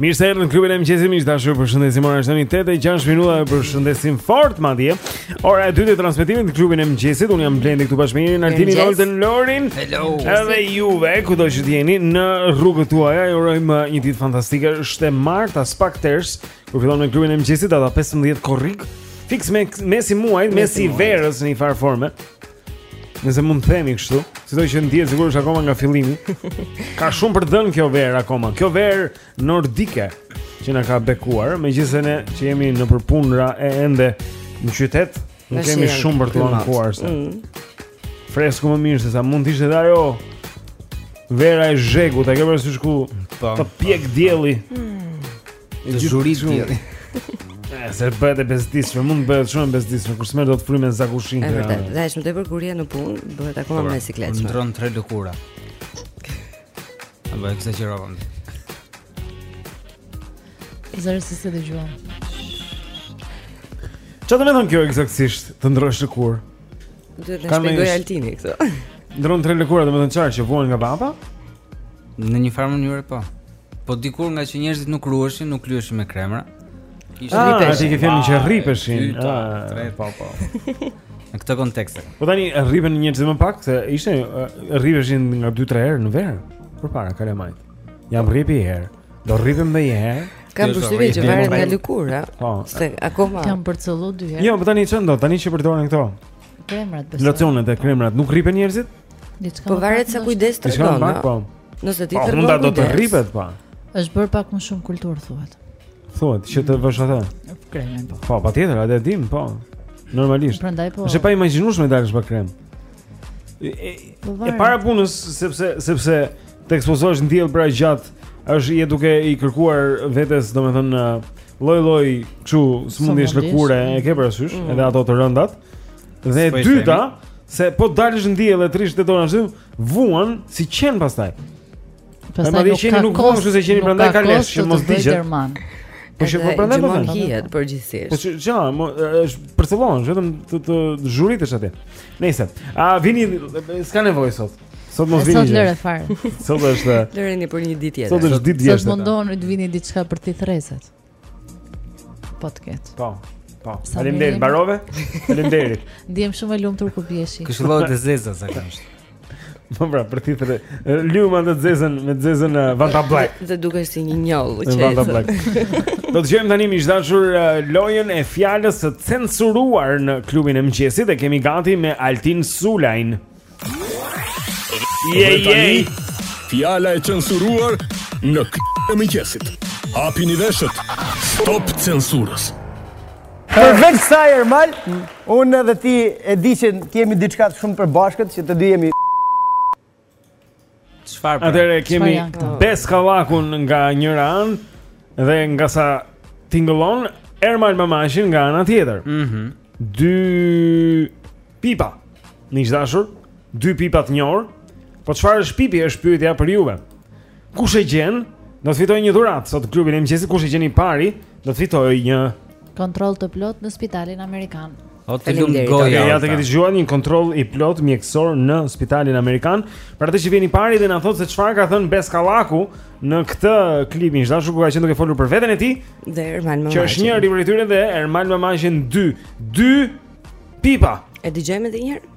Mirë se erdhët në klubin e mëngjesit miq të dashur. Përshëndesim ora është tani 8:06 minuta. Ju përshëndesim fort madje. Ora e dytë e transmetimit në klubin e mëngjesit. Unë jam Blendi këtu bashkë me Irin Altinin Golden Lorin. Hello. Edhe juve kudo që të jeni në rrugët tuaja. Ju urojmë një ditë fantastike. Është e martë, aspak ters. Kur fillon me klubin e mëngjesit data 15 korrik, fiks mesi i muajit, mesi i verës në një farë forme. Nëse mund të themi kështu, sidoqë ndihet sikur është akoma nga fillimi. Ka shumë për të dhënë kjo verë akoma. Kjo verë nordike që na ka bekuar, megjithëse ne që jemi nëpër punëra e ende në qytet, nuk kemi shumë për të ankuar se. Mm. Fresku është më mirë se sa mund të ishte dhe ajo vera e zhegut, a ke parasysh ku po. të pjek dielli? Mm. Të zhurit dielli Se bëhet e bezdisshme, mund të bëhet shumë e bezdisshme kur s'merr dot frymë në zagushi E vërtetë, dhe është më të përgurje në punë Bëhet akoma më e sikletshme Ndërron tre lëkura A bëhet këse që rovëm Zërë si se dhe gjuam Ça do me thënë kjo ekzaktësisht të ndërrosh lëkurë? Duhet të na shpjegojë Altini këtë Ndërron tre lëkura domethënë çfarë që vuan nga vapa? Në një farë mënyre po Po dikur ngaqë njerëzit nuk ruheshin, nuk lyheshin me kremra. Ishte ah, rripeshin. A ti e ke fjalën që rripeshin. Tre po po. Në këtë kontekst. Po tani rripen njerëzit më pak se ishte rripeshin nga 2-3 herë në verë. Përpara kalamajt. Jam rrjepur një herë. Do rripem dhe një herë. Kam përshtypje që varet nga lëkura. Po. Se akoma. Jam përcëllu dy herë. Jo, po tani ça do, tani që përdoren këto. Kremrat besoj. Locionet e kremrat nuk rripen njerëzit? Diçka. Po varet sa kujdes tregon. Diçka pak po. Nëse ti po, tregon. Po mund do të rripet pa. Po. Është bërë pak më shumë kulturë thuhet. Thuhet që të vësh atë. Kremin po. Po patjetër, atë e dim po. Normalisht. Prandaj po. Është e paimagjinueshme të dalësh pa krem. E, po e para e punës sepse sepse të ekspozohesh në diell për aq gjatë, është je duke i kërkuar vetes, domethënë lloj-lloj kështu sëmundjesh lëkure, e ke parasysh, mm. edhe ato të rëndat. Dhe e dyta, se po dalësh në diell e të rrish tërë ditën ashtu, vuan si qen pastaj. Pastaj nuk ka qeni nuk vuan, kështu se qeni prandaj ka lesh që mos digjet. Po shë po prandaj po thënë. Hiqet përgjithësisht. Po ç'a, është përcëllon, vetëm të të zhuritesh atje. Nëse, a vini s'ka nevojë sot. Sot mos vini. Sot lëre fare. Sot është. Lëreni për një ditë tjetër. Sot është ditë vjeshte. Sot mundohuni të vini diçka për thithësat. Po të ketë. Po. Po. Faleminderit, mbarove? Faleminderit. Ndiem shumë e lumtur kur vishem. Këshillohet të zeza zakonisht. Po pra, për ti të them të zezën më të zezën uh, Vanta Black. Dhe dukesh si një njollë që. Vanta Black. Do të dëgjojmë tani miq të dashur uh, lojën e fjalës së censuruar në klubin e mëngjesit dhe kemi gati me Altin Sulajn. Je, je! Fjala e censuruar në klubin e mëngjesit. Hapini veshët, stop censurës. Përveç saj, Ermal, unë dhe ti e di që kemi diçka shumë të përbashkët, që të dy jemi Çfarë? Pra? Atëherë kemi Bes Kallakun nga njëra anë dhe nga sa tingëllon Ermal Mamaqin nga ana tjetër. Mhm. Mm dy pipa. Miq të dashur, dy pipa të njohur. Po çfarë është pipi? Është pyetja për juve. Kush e gjen? Do të fitojë një dhuratë sot në klubin e mëngjesit. Kush e gjen i pari? Do të fitojë një Kontroll të plotë në spitalin amerikan. O të lumtë goja. Okay, ja, e keni dëgjuar një kontroll i plotë mjekësor në spitalin amerikan. Për atë që vjen i pari dhe na thotë se çfarë ka thënë Bes Kallaku në këtë klip, miq të dashur ku ka qenë duke folur për veten e tij. Dhe Ermal Mamaqin. Që është një njëri prej tyre dhe Ermal Mamaqin 2. 2 pipa. E dëgjojmë edhe një herë.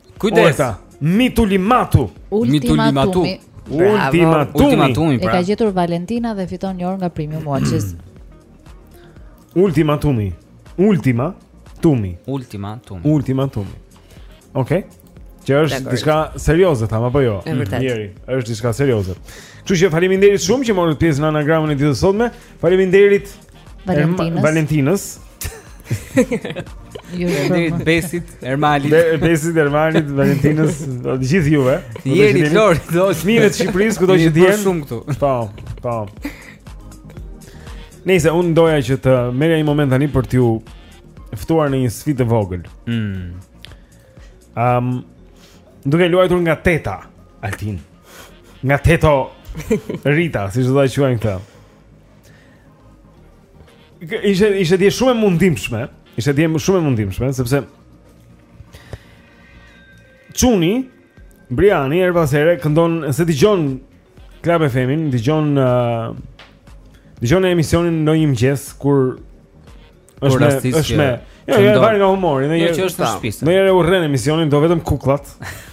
Kujdes. Orta, mitulimatu. Mitulimatu. Ultimatumi. Ultimatumi. Pra. E ka gjetur Valentina dhe fiton një orë nga Premium Watches. Ultimatumi. Ultima Tumi. Ultima Tumi. Ultima Tumi. Okej. Okay. Që është diçka serioze them apo jo? Njeri, është diçka serioze. Kështu që faleminderit shumë që morët pjesë në anagramën e ditës së sotme. Faleminderit Valentinës. Valentinës. Jo, jo, faleminderit Besit, Ermalit. Be, Besit Ermalit, Valentinës, të gjithë juve. Deri Vlorë, bashkimet e Shqipërisë kudo që të jenë. Shumë këtu. Po, po. Unë doja që të merrja një moment tani për t'ju ftuar në një sfidë të vogël. Mm. Um, duke luajtur nga teta, Altin. Nga teto Rita, siç do ta quajnë këta. Ishte ishte dhe shumë e mundimshme, ishte dhe shumë e mundimshme sepse Çuni Briani herë pas here këndon se dëgjon Club FM-in, dëgjon uh, dëgjon emisionin ndonjë mëngjes kur Është me, është me. Jo, jo, varet nga humori, ne jo, jemi. është në shtëpi. Noemi urren emisionin, do vetëm kukullat.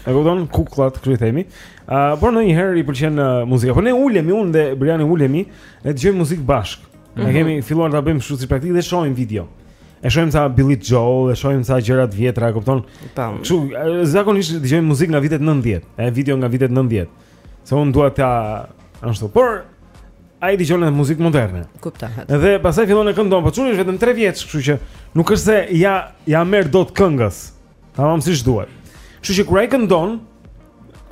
E kupton? Kukullat, kështu i themi. Ë, uh, por ndonjëherë i pëlqen uh, muzika. Po ne ulemi unë dhe Briani ulemi, ne dëgjojmë muzikë bashkë. Ne mm -hmm. kemi filluar ta bëjmë kështu si praktikë dhe shohim video. E shohim ca Billy Joel, e shohim ca gjëra të vjetra, e kupton? Kështu zakonisht dëgjojmë muzikë nga vitet 90, e video nga vitet 90. Se unë duhet ta ashtu, por ai dëgjon edhe muzikë moderne. Kuptohet. Dhe pastaj fillon e këndon, po çuni është vetëm 3 vjeç, kështu që nuk është se ja ja merr dot këngës. Tamam siç duhet. Kështu që kur ai këndon,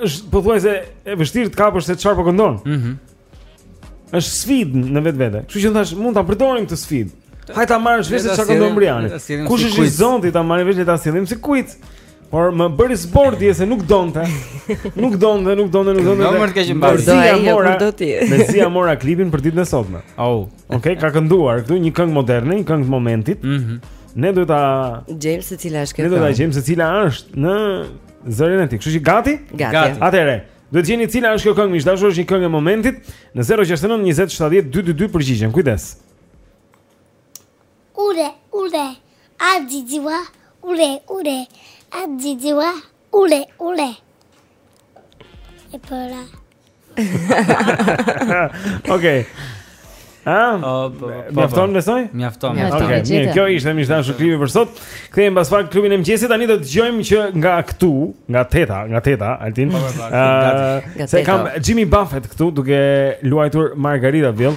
është pothuajse e vështirë të kapësh se çfarë po këndon. Mhm. Mm është sfidë në vetvete. Kështu që thash, mund ta përdorim këtë sfidë. Hajde ta marrësh vesh se çfarë këndon Briani. Kush është i zoti ta marrë vesh le ta sillim si kuiz. Por më bëri zbor dje se nuk donte. Nuk donte, nuk donte, nuk donte. Domër të kaqim bashkë. Do ai kur do ti. Mezi ia mora klipin për ditën e sotme. Au. Oh. Okej, okay, ka kënduar këtu një këngë moderne, një këngë të momentit. Mhm. Mm ne duhet ta gjejmë se cila është kjo. Ne duhet ta gjejmë se cila është në zërin e tij. Kështu që gati? Gati. Atëherë, duhet të gjeni cila është kjo këngë, miq të dashur, është një këngë e momentit në 069 20 70 222 përgjigjen. Kujdes. Ure, ure, a gjigjua, ure, ure, a gjigjua, ure, ure. E përra. Okej. Ha? Mjafton besoj? Mjafton. Okej, mirë, kjo ishte miq të dashur klipi për sot. Kthehemi pas pak në klubin e mëngjesit, tani do të dëgjojmë që nga këtu, nga Teta, nga Teta, Altin. Ëh, se kam Jimmy Buffett këtu duke luajtur Margaritaville.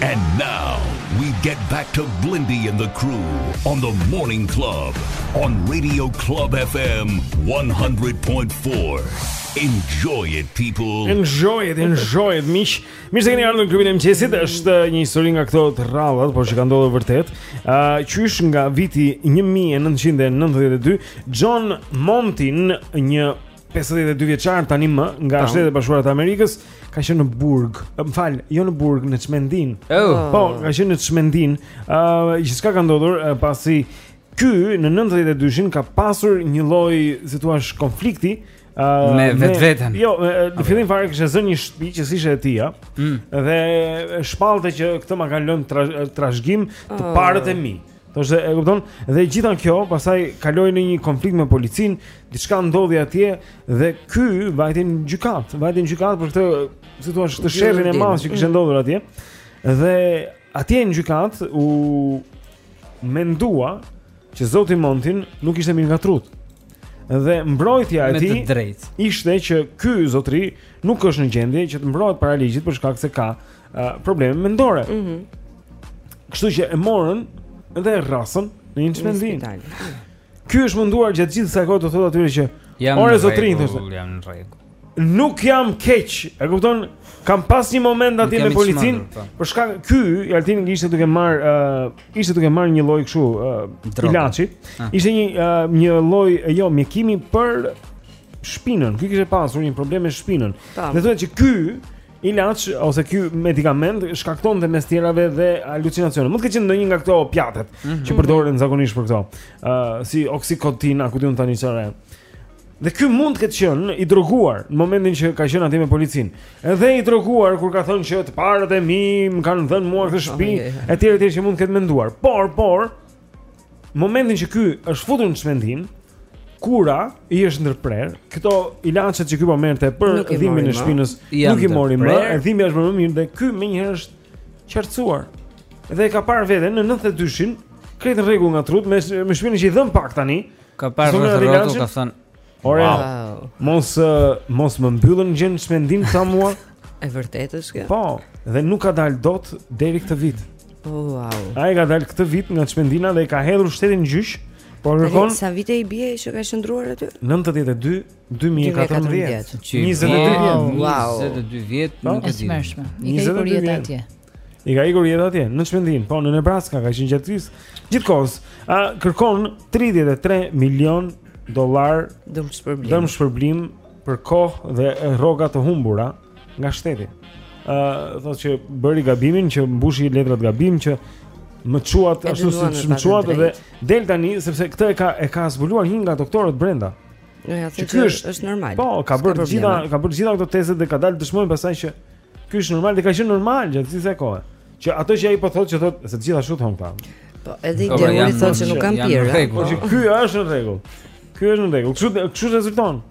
And now we get back to Blindy and the crew on the morning club on Radio Club FM 100.4. Enjoy it people. Enjoy it, enjoy it miq. Mirë se keni ardhur në klubin e mëngjesit. Është një histori nga këto të rrallat, por që ka ndodhur vërtet. Ë uh, qysh nga viti 1992, John Montin, një 52 vjeçar tani më nga Shtetet e Bashkuara të Amerikës ka qenë në burg. Më fal, jo në burg, në çmendinë. Oh. Po, ka qenë në çmendinë. Ëh, uh, gjithçka ka ndodhur uh, pasi ky në 92-shin ka pasur një lloj, si thua, konflikti uh, me vetveten. Jo, në fillim fare kishte zënë një shtëpi që s'ishte e tija. Mm. Dhe shpallte që këtë ma kanë lënë trashëgim të oh. parët e mi. Thoshte, e kupton dhe e gjitha kjo pastaj kaloi në një konflikt me policinë, diçka ndodhi atje dhe ky vajti në gjykatë, vajti në gjykatë për këtë, si thua, këtë sherrin e madh që kishte ndodhur atje. Dhe atje në gjykatë u mendua që zoti Montin nuk ishte mirë nga trutë. Dhe mbrojtja e tij ishte që ky zotëri nuk është në gjendje që të mbrohet para ligjit për shkak se ka uh, probleme mendore. Mhm. Mm Kështu që e morën dhe e rrasën në një çmendinë. Ky është munduar gjatë gjithë kësaj kohe t'u thotë atyre që jam ore zotni, thoshte. Jam në rregull. Nuk jam keq. E kupton? Kam pas një moment aty me policin, po. për shkak ky Montin ishte duke marr uh, ishte duke marr një lloj kështu uh, ilaçi. Ah. Ishte një uh, një lloj jo mjekimi për shpinën. Ky kishte pasur një problem me shpinën. Dhe thotë që ky Ilaç ose ky medikament shkaktonte mes tjerave dhe halucinacione. Mund të ketë qenë ndonjë nga këto opiatet mm -hmm. që përdoren zakonisht për këto. Ë uh, si oksikotina, ku di unë tani çfarë. Dhe ky mund të ketë qenë i droguar në momentin që ka qenë aty me policinë. Edhe i droguar kur ka thënë që të parët e mi më kanë dhënë mua këtë shtëpi, etj etj që mund të ketë menduar. Por, por, momentin që ky është futur në çmendinë, kura i është ndërprerë, këto ilaçet që ky po merrte për dhimbjen e shpinës nuk i mori më, e dhimbja është bërë më mirë dhe ky menjëherë është qartësuar. Dhe e ka parë veten në 92-shin, krejt në rregull nga trutë me me shpinën që i dhemb pak tani. Ka parë rreth rrotull, ka thënë, Ore, wow. mos uh, mos më mbyllën gjë në çmendinë mua. E vërtetë është kjo? Po, dhe nuk ka dal dot deri këtë vit. Oh, wow. Ai ka dal këtë vit nga çmendina dhe ka hedhur shtetin në gjyq. Po kërkon. Sa vite i bie që ka qëndruar aty? 92 2014. 22 vjet. Wow. 22 vjet nuk e di. 22 vjet atje. I ka ikur jeta atje, në çmendinë, po në Nebraska ka qenë gjatë gjithë, gjithë kohës, kërkon 33 milion dollarë dëmshpërblim. Dëmshpërblim për kohë dhe rroga të humbura nga shteti. Ë, uh, thotë që bëtë gabimin që mbushët letrat gabim që më çuat ashtu siç më çuat dhe del tani sepse këtë e ka e ka zbuluar një nga doktorët brenda. Jo, ia ka thënë që është, është normal. Po, ka bërë gjitha, ka bërë gjitha këto testet dhe ka dalë dëshmojnë pastaj që Ky është normal, dhe ka qenë normal gjatë gjithë kësaj kohe. Që ato që ai po thotë që thotë se të gjithë ashtu thonë këta. Po, edhe i dehuri pra, thotë që nuk kam pirë. Po që ky është në rregull. Ky është në rregull. Kështu kështu rezulton.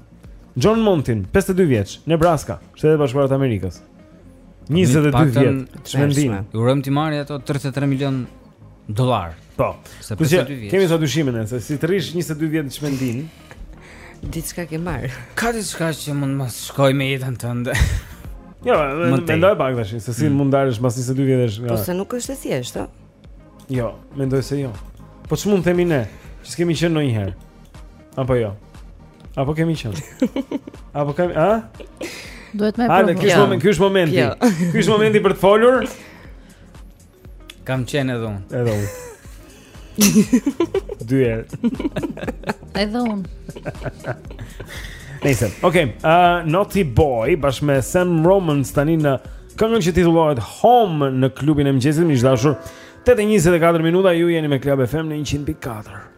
John Montin, 52 vjeç, Nebraska, Shtetet e Bashkuara të Amerikës. 22 vjet në çmendinë. Urojmë t'i marrë ato 33 milion dollarë. Po. Se po kemi ca dyshime se si të rrish 22 vjet në çmendinë. Diçka ke marrë. Ka diçka që mund të mos shkojë me jetën tënde. Jo, mendoje pak tash se si mm. mund të ndihesh pas 22 vjetësh. Po se nuk është e thjeshtë, ë? Jo, mendoj se jo. Po ç'mund të themi ne? Që s'kemi qenë ndonjëherë. Apo jo. Apo kemi qenë. Apo kemi, a? Duhet me provu. Hajde, ky është momenti. Ky është momenti për të folur. Kam qenë edhe unë. Edhe unë. Dy herë. Edhe unë. Nëse, okay, uh, Naughty Boy bashkë me Sam Romans tani në këngën që titullohet Home në klubin e mëngjesit, miq të dashur. 8:24 minuta ju jeni me Club FM në 104.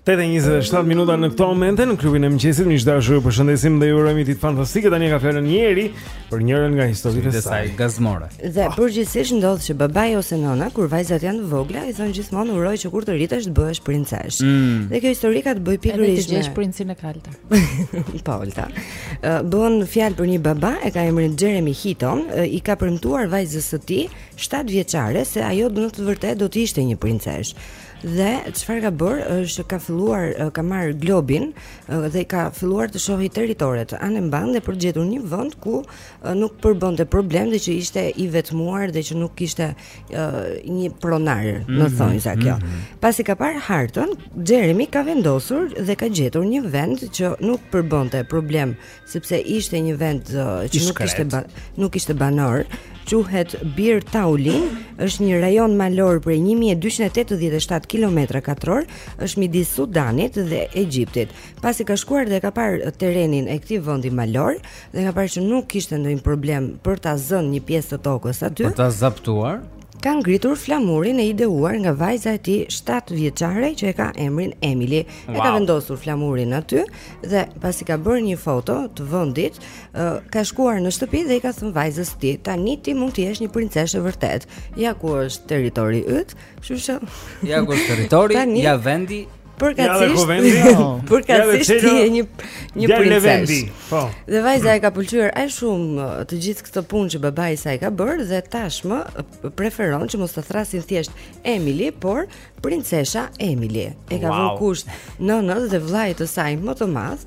8:27 minuta në këto momente në klubin e mëngjesit, miq të dashur, ju përshëndesim dhe ju urojmë ditë fantastike. Tani ka fjalën Jeri për njërin nga historitë e saj gazmore. Dhe përgjithësisht ndodh që babai ose nëna kur vajzat janë të vogla i thonë gjithmonë uroj që kur të rritesh të bëhesh princeshë. Mm. Dhe kjo histori ka të bëjë pikërisht me princin e kaltër. Po, Olta. Bëhet fjalë për një baba e ka emrin Jeremy Heaton, i ka premtuar vajzës së tij 7 vjeçare se ajo do në të vërtetë do të ishte një princeshë. Dhe çfarë ka bërë është ka filluar ka marrë globin dhe ka filluar të shohë territoret anembanë dhe për të gjetur një vend ku nuk përbënte problem dhe që ishte i vetmuar dhe që nuk kishte një pronar mm -hmm. në thonjëza kjo. Mm -hmm. Pasi ka parë hartën, Jeremy ka vendosur dhe ka gjetur një vend që nuk përbënte problem sepse ishte një vend që nuk ishte ba, nuk kishte banorë, quhet Bir Tawil, është një rajon malor prej 1287 kilometra katrorë, është midis Sudanit dhe Egjiptit. Pasi ka shkuar dhe ka parë terrenin e këtij vendi malor dhe ka parë që nuk kishte ndonjë problem për ta zënë një pjesë të tokës aty. Për ta zaptuar? ka ngritur flamurin e ideuar nga vajza e tij 7 vjeçare që e ka emrin Emily. Wow. E ka vendosur flamurin aty dhe pasi ka bërë një foto të vendit, uh, ka shkuar në shtëpi dhe i ka thënë vajzës së tij, "Tani ti mund të jesh një princeshë e vërtetë. Ja ku është territori yt." Kështu që Ja ku është territori, ja vendi Përkatësisht, përkatësisht ti je një një princeshë. Po. Dhe vajza e ka pëlqyer aq shumë uh, të gjithë këtë punë që babai i saj ka bërë dhe tashmë uh, preferon që mos ta thërrasin thjesht Emily, por princesha Emily. E ka wow. vënë kusht nënës dhe vëllait të saj më të madh,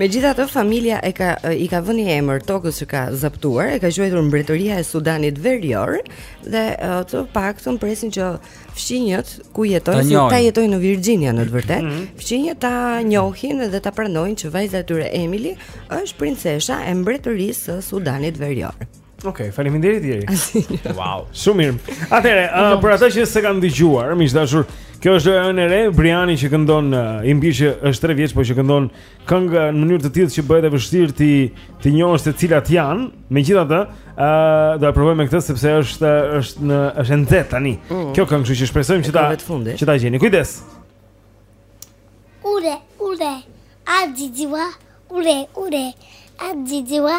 Megjithatë, familja e ka i ka vënë emër tokës që ka zaptuar, e ka quajtur Mbretëria e Sudanit Verior dhe të paktën presin që fqinjët ku jetojnë, se ata jetojnë në Virginia në të vërtetë, mm -hmm. fqinjët ta njohin dhe ta pranojnë që vajza e tyre Emily është princesha e Mbretërisë së Sudanit Verior. Ok, faleminderit Jeri. wow, shumë mirë. Atëherë, uh, për ata që s'e kanë dëgjuar, miq të dashur, kjo është loja e re, Briani që këndon uh, nipi që është 3 vjeç, por që këndon këngë në mënyrë të tillë që bëhet e vështirë t'i t'i njohësh se cilat janë. Megjithatë, ë uh, do e provoj me këtë sepse është është në është e nxehtë tani. Mm. Kjo këngë, kështu që shpresojmë që ta që ta gjeni. Kujdes. Ure, ure. A djiwa, ure, ure. A djiwa,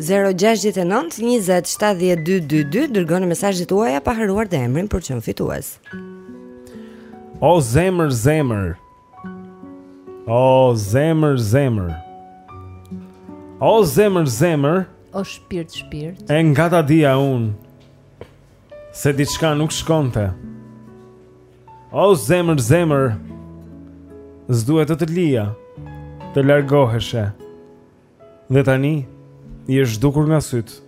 Zero gjashtëdhjetë e nëntë njëzet shtatëdhjetë dy dy dy Dërgoni mesazhet tuaja pa harruar dhe emrin për të qenë fitues O zemër zemër O zemër zemër O zemër zemër O shpirt shpirt E nga ta dija unë Se diçka nuk shkonte O zemër, zemër, s'duhet të të lija, të largoheshe, dhe tani, je zhdukur nga sytë.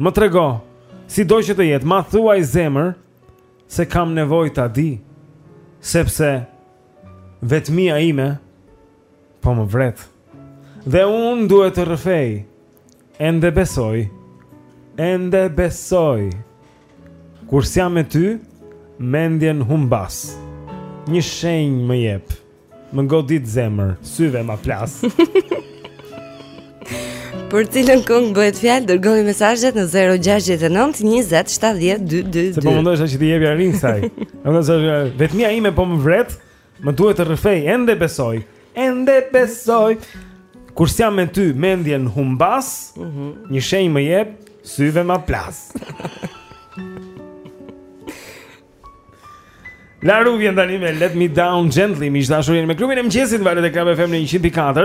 Më trego, sido që të jetë, ma thuaj zemër, se kam nevojë ta di, sepse vetmia ime, po më vret. Dhe unë duhet të rrëfej, Ende besoj Ende besoj Kur s'jam me ty Mendjen humbas Një shenjë më jep Më godit zemër Syve ma plas Për cilin këngë bëhet fjalë, dërgoni mesazhet në 069 20 70 222. Se po mundohesha që t'i jepja rimë asaj. Ë ndërsa vetmia ime po më vret, Më duhet të rrëfej, ende besoj Ende besoj Kur s'jam me ty, mendjen humbas mm -hmm. Një shenjë më jep, syve ma plas La Roux vjen tani me Let Me Down Gently Miq të dashur jeni me klubin e mëngjesit Valët e Club FM në 104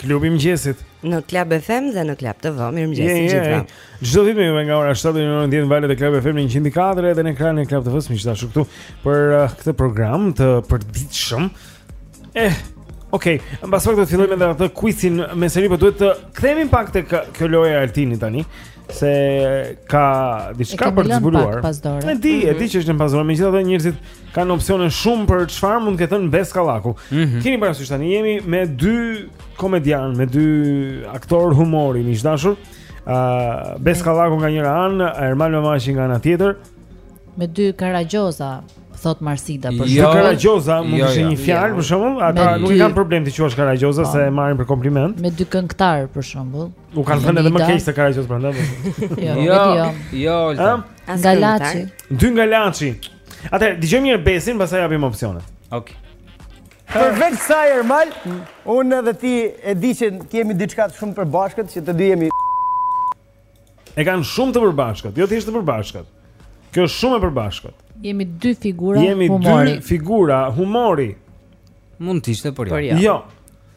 Klubi i mëngjesit. Në Club FM dhe në Club TV. Mirëmëngjes yeah, yeah, gjithëve. Yeah. Çdo ditë nga ora 7 deri në orën 10 valët e Club FM në 104 edhe në ekranin e Club TV-s më gjithashtu këtu për uh, këtë program të përditshëm. Eh, okay, mbas pak do të fillojmë edhe atë quizin me seri, por duhet të kthehemi pak tek kjo loja e Altinit tani, se ka diçka për të zbuluar. E di, e di mhm. që është në pazar, megjithatë njerëzit kanë opsione shumë për çfarë mund të ketë thënë Bes Kallaku. Mm -hmm. Keni parasysh tani jemi me dy komedianë, me dy aktorë humori, miq të dashur. Ë uh, Bes Kallaku nga njëra anë, Ermal Mamaqi nga ana tjetër. Me dy karagjoza thotë Marsida për shembull jo, karagjoza mund jo, të ishte jo. një fjalë për shembull, ata nuk kanë problem t'i quash karagjoza po. se e marrin për kompliment. Me dy këngëtarë për shembull. U kanë thënë edhe më keq se karagjoz prandaj. Jo, jo, jo. jo. jo Ëm, nga Laçi. Dy nga Laçi. Ta dëgjojmë njëherë Besin, pastaj japim opsionet. Okej. Për vetë se Ermal, unë edhe ti e di që kemi diçka shumë të përbashkët që të dy jemi E kanë shumë të përbashkët, jo thjesht të përbashkët. Kjo është shumë e përbashkët. Jemi dy figura humori. Jemi dy figura humori. Mund të ishte por jo. Jo.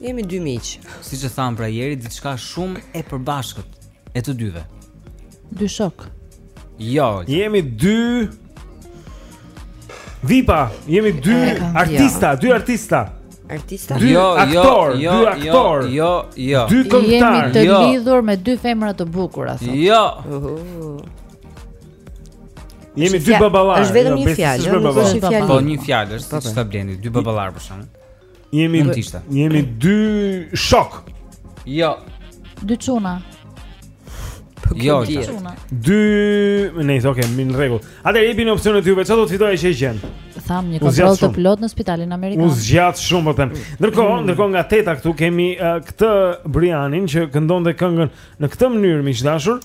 Jemi dy miq. Siç e tham pra Jeri diçka shumë e përbashkët e të dyve. Dy shok. Jo. Jemi dy Vipa, jemi dy artista, dy artista. Artista? Dy jo, aktor, jo, dy jo, aktor. Jo, jo, jo. Dy këngëtar. Jemi të jo. lidhur me dy femra të bukura, thotë. Jo. Uh -huh. Jemi dy baballarë. Është vetëm jo, një fjalë, nuk është një fjalë. Po një fjalë, është po, siç ta po. blendi, dy baballarë për shembull. Jemi jemi dy shok. Jo. Dy çuna. Po, jo, dy çuna. Dy, nice, okay, në rregull. Atë i bën opsionet juve, çfarë do të fitojë që e gjen? Tham një kontroll të plot në spitalin amerikan. U zgjat shumë po them. Ndërkohë, mm. ndërkohë nga teta këtu kemi uh, këtë Brianin që këndonte këngën në këtë mënyrë miq të dashur.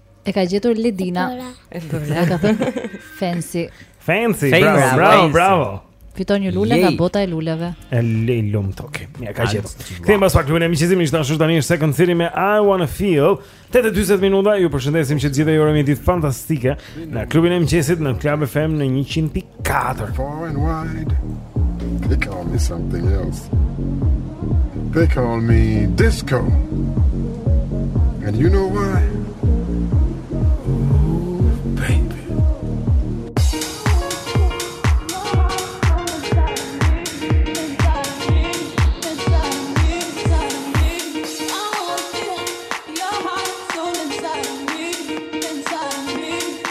E ka gjetur Ledina. E bëra. Ka thënë fancy. Fancy, bravo, bravo, bravo. Fiton një lule nga bota e luleve. E lej lum toke. Ja ka gjetur. Kthehem pas pak lule me qizim ishte ashtu tani është second city me I wanna feel. 8:40 minuta, ju përshëndesim që të gjithë ju urojmë një ditë fantastike në klubin e mëngjesit në Club FM në 100. 104. Far and wide, they call me something else. They call me disco. And you know why?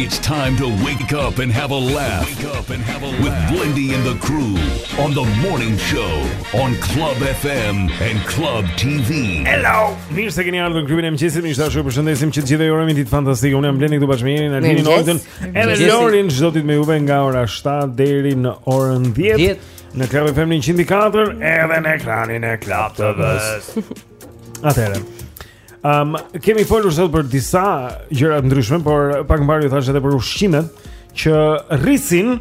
It's time to wake up and have a laugh. Wake up and have a laugh. With Blendi and the crew on the morning show on Club FM and Club TV. Hello. Mirë se erdhët keni ardhur në klubin e mëngjesit. Miq të dashur, ju përshëndesim që të gjithë ju urojmë ditë fantastike. Unë jam Blendi këtu bashkë me Jerin, Altin, Nolden, Edhe Lorin çdo ditë me juve nga ora 7 deri në orën 10, 10. në Club FM 104 edhe në ekranin e Club TV-s. Atëherë. Um, kemi folur sot për disa gjëra të ndryshme, por pak më parë ju thashë edhe për ushqimet që rrisin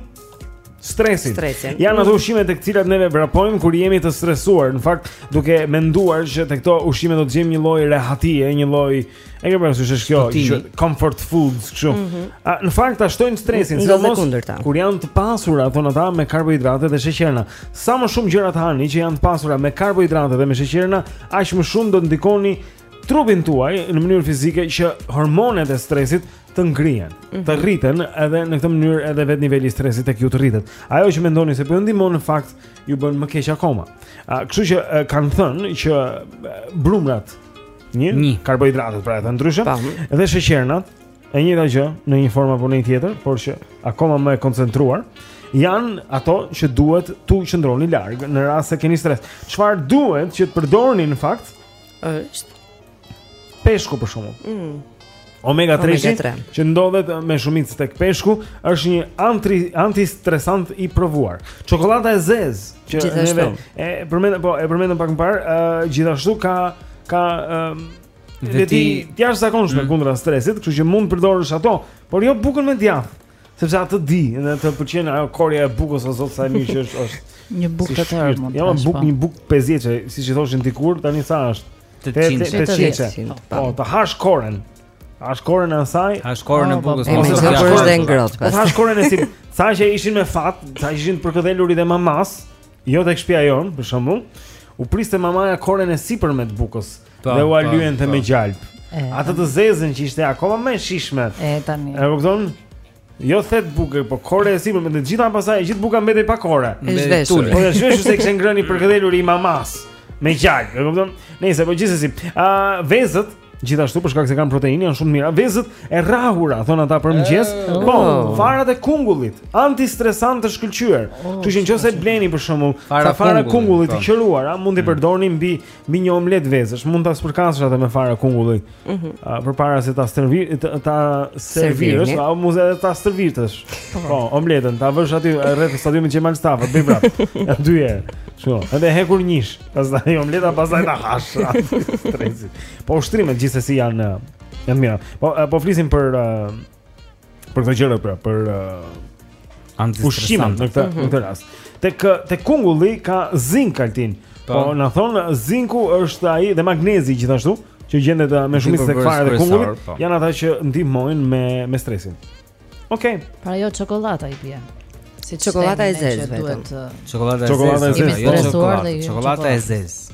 stresin. stresin. Janë ato ushqime tek të cilat neve vrapojmë kur jemi të stresuar. Në fakt, duke menduar që tek këto ushqime do të gjejmë një lloj rehatie, një lloj uh, E ke parasysh është kjo që comfort foods kështu. Mm -hmm. A në fakt ta shtojnë stresin, sidomos kur janë të pasura thonë ata me karbohidrate dhe sheqerna. Sa më shumë gjëra të hani që janë të pasura me karbohidrate dhe me sheqerna, aq më shumë do të ndikoni trupin tuaj në mënyrë fizike që hormonet e stresit të ngrihen, mm -hmm. të rriten edhe në këtë mënyrë edhe vetë niveli i stresit tek ju të rritet. Ajo që mendoni se po ju ndihmon në fakt ju bën më keq akoma. A, kështu që kanë thënë që brumrat Një, një. karbohidratet pra ata ndryshe dhe sheqernat e njëjta gjë në një formë apo në një tjetër, por që akoma më e koncentruar janë ato që duhet t'u qëndroni larg në rast se keni stres. Çfarë duhet që të përdorni në fakt? Është peshku për shembull. Mm. Omega 3 që ndodhet me shumicë tek peshku është një anti antistresant i provuar. Çokollata e zezë që neve e përmendëm po e përmendëm pak më parë, uh, gjithashtu ka ka um, veti të jashtëzakonshme mm. kundra stresit, kështu që mund të përdorësh ato, por jo bukën me djathë. Sepse atë di, në të pëlqen ajo korja e bukës o zot sa e mirë që është është një bukë të tërë mund. Jo, bukë, po. një bukë pesëdhjetëshe, siç i thoshin dikur, tani sa është? Tetëqindshe. Tetëqindshe. Po, po, të hash koren. Hash koren e saj. Hash koren e po, bukës. Po, po, hash koren e ngrohtë. Po, hash koren e si. Ca që ishin me fat, ca ishin të përkëdhelurit e mamasë, jo tek shtëpia jonë, për shembull, u priste mamaja koren e sipërme të bukës po, dhe ua lyente me gjalpë. Atë të zezën që ishte akoma më e shijshme. E tani. E kupton? Jo hahet bukë, po koren e sipërme, me të gjitha pastaj, e gjithë buka mbetej pa kore. E zhdeshur. Po e zhveshur se e kishte ngrënë i përkëdheluri i mamasë me gjalpë, e kupton? Nëse po gjithsesi, ë uh, vezët Gjithashtu për shkak se kanë proteinë janë shumë të mira. Vezët e rrahura, thonë ata për mëngjes, eh, po oh. farat e kungullit, antistresant të shkëlqyer. Oh, Kështu që nëse bleni për shembull fara, fara kungulli të po. qëruara mund t'i mm. përdorni mbi Mbi një omletë vezësh, mund ta spërkasësh atë me fara kungulli. Ëh. Mm -hmm. Përpara se ta stërvi, ta servirësh, apo mund edhe ta stërvitësh. Po, po omletën ta vësh aty rreth stadiumit Qemal Stafa, bëj vrap. Ja dy herë. Kështu, edhe hekur njësh, pastaj omleta, pastaj ta hash. Stresi. Po ushtrimet gjithsesi janë janë të mira. Po po flisim për Për këto gjëra pra, për uh, ushqimin në këtë në këtë rast. Tek tek kungulli ka zink Altin. Po, po na thonë zinku është ai dhe magnezi gjithashtu që gjendet uh, me shumicë tek farat e kungullit. Po. Janë ata që ndihmojnë me me stresin. Okej. Okay. Pra jo çokollatat i bie. Si çokollata e zezë vetëm. Çokollata e zezë. Çokollata e zezë. Çokollata e zezë.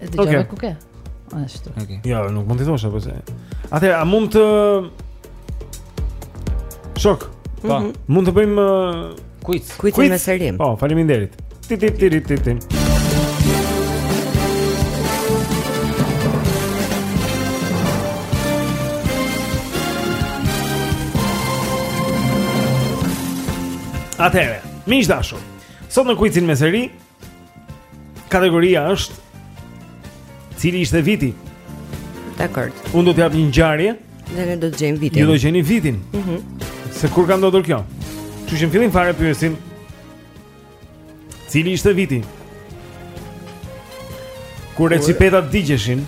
E dëgjova okay. ku ke. Ashtu. Okej. Okay. Jo, nuk mund të thosha po se. Atëherë, a mund të Shok. Po. Mm -hmm. Mund të bëjmë uh, quiz. Quiz me seri. Po, faleminderit. Ti ti ti ti ti. Atëherë, miq të dashur. Sot në quizin me seri Kategoria është Cili ishte viti? Dakord. Unë do të jap një ngjarje. Dhe ne do të gjejmë vitin. Ju do gjeni vitin. Mhm. Mm Se kur ka ndodhur kjo? Që që në fillim fare pyesim Cili ishte viti? Kur reçipetat digjeshin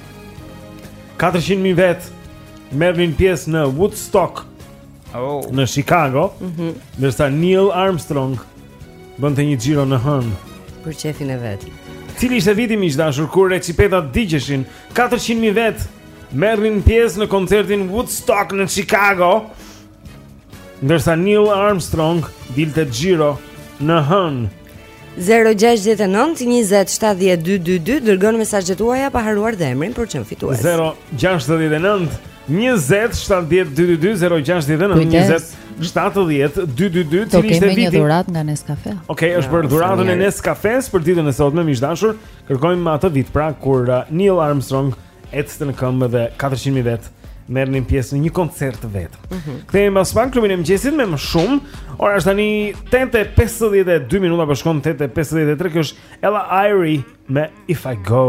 400.000 vetë merrnin pjesë në Woodstock oh. Në Chicago mm -hmm. Nërsa Neil Armstrong Bënte një xhiro në hënë për qejfin e vet. Cili ishte viti miq të dashur kur reçipetat digjeshin 400.000 vetë merrnin pjesë në koncertin Woodstock në Chicago. Ndërsa Neil Armstrong dilte xhiro në hënë 0-6-9-20-70-222 Dërgoni mesazhet tuaja pa harruar dhe emrin për çmim fitues 0-6-9 20 70 222 069 20 70 222 Do kemi një dhuratë nga Nescafe Okej, okay, është për dhuratën e Nescafes Për ditën e sotme, miq të dashur Kërkojmë atë vit pra Kur uh, Neil Armstrong Ecte në këmbë dhe 400.000 vetë Merrnin pjesë në një koncert të vetëm. Kthehemi pas pak, klubin e mëngjesit me më shumë Ora është tani 8.52 minuta për po shkon 8.53 Kjo është Ella Eyre me If I Go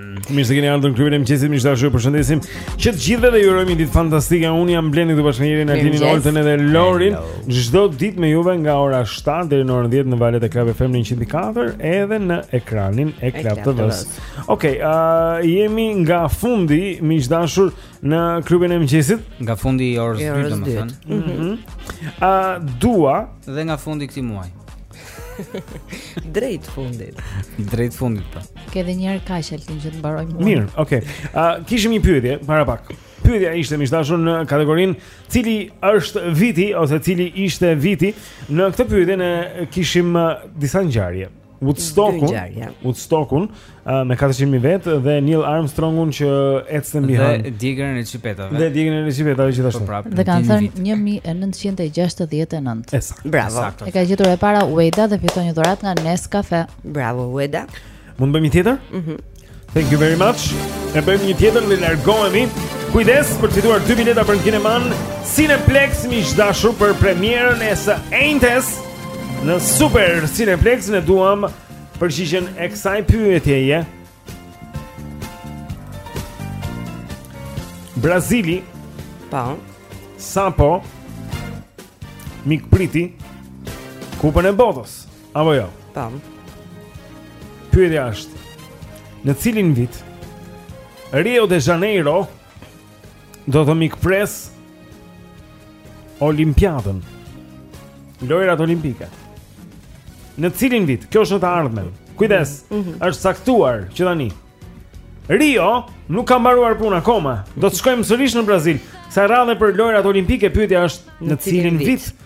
Mirë se keni ardhur në klubin e mëngjesit, miq të dashur, ju përshëndesim. Që të gjithëve dhe ju urojmë një ditë fantastike. Unë jam Blendi këtu bashkë me Irin, Altinin, Oltën dhe Lorin. Çdo ditë me juve nga ora 7 deri në orën 10 në valët e Club FM 104 edhe në ekranin e Club TV-s. Okej, okay, uh, jemi nga fundi, miq të dashur, në klubin e mëngjesit. Nga fundi i orës 2, domethënë. Mhm. A dua dhe nga fundi i këtij muaji. Drejt fundit. Drejt fundit po. Ke edhe një herë kaq Altin që të mbarojë muaji. Mirë, okay. Ë uh, kishim një pyetje para pak. Pyetja ishte miq të dashur në kategorinë cili është viti ose cili ishte viti. Në këtë pyetje ne kishim uh, disa ngjarje. Woodstockun, Woodstockun Uh, me 400 mijë vetë dhe Neil Armstrongun që ecën mbi hënë. Dhe djegien e reçipetave. Dhe djegien e reçipetave gjithashtu. Po dhe kanë thënë 1969. E saktë. Bravo. E ka gjetur e para Ueda dhe fiton një dhuratë nga Nescafe. Bravo Ueda. Mund bëjmë një tjetër? Mhm. Mm Thank you very much. E bëjmë një tjetër dhe largohemi. Kujdes për të fituar dy bileta për kinemanë Cineplex miq të dashur për premierën e së enjtes në Super Cineplex ne duam Përgjigjen e kësaj pyetjeje. Brazili. Pa. Po. Sapo. Mikpriti. Kupën e botës. Apo jo. Pa. Po. Pyetja është në cilin vit Rio de Janeiro Do të mikpresë Olimpiadën. Lojërat Olimpike. Në cilin vit? Kjo është në të ardhmen. Kujdes. Mm -hmm. Është caktuar që tani. Rio nuk ka mbaruar punë akoma. Do të shkojmë sërish në Brazil. Kësaj radhe për Lojërat Olimpike pyetja është në, në cilin, cilin vit? vit?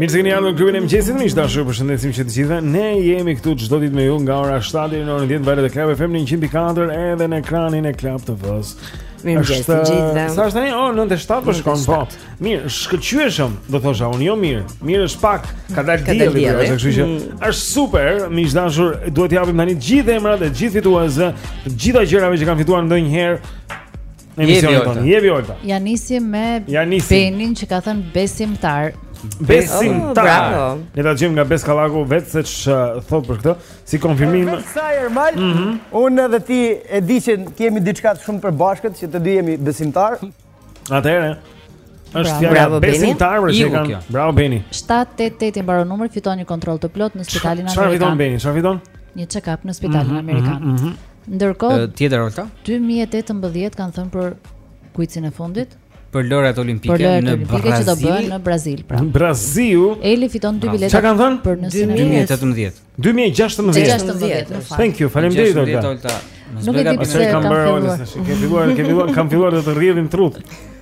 Mirë se keni ardhur në klubin e mëngjesit. Miq të dashur, ju përshëndesim që të gjithëve. Ne jemi këtu çdo ditë me ju nga ora 7 deri në orën 10 në valët e Club FM 100.4 edhe në ekranin e Club TV-së. Mirë se të gjithëve. Sa është tani? Oh, 9:07 po shkon po. Mirë, shkëlqyeshëm, do thosha unë, jo mirë. Mirë është pak, ka dalë dielli, kështu që mm. është super. Miq të dashur, duhet t'i japim tani të gjithë emrat e të gjithë fituesve, të gjitha gjërave që kanë fituar ndonjëherë. Në emisionin tonë. Jepi Olta. Ja nisim me, ja nisim me Benin që ka thënë besimtar. Besimtar. Oh, ne ta dëgjojmë nga Bes Kallaku vetë se ç'të uh, thot për këtë, si konfirmim. Mm -hmm. Unë dhe ti e di që kemi diçka të shumë përbashkët që të dy jemi besimtar. Atëherë. Është fjala besimtar për ChaKan. Bravo Beni. 788 i mbaron numri, fiton një kontroll të plot në spitalin amerikan. Çfarë fiton Beni? Çfarë fiton? Një check-up në spitalin mhm, mhm, amerikan. Mhm, Ndërkohë, tjetër Olta, 2018 kanë thënë për kuicin e fundit për lojërat olimpike për lojërat në olimpike Brazil. që do bëhen në Brazil, pra. Në Brazil. Eli fiton dy bileta. Çka kanë thënë? Për në 2018. 2016. 2016. Thank you. Faleminderit Olta. Nuk e di pse kam filluar. Kam filluar, kam filluar të rrjedhim trutë.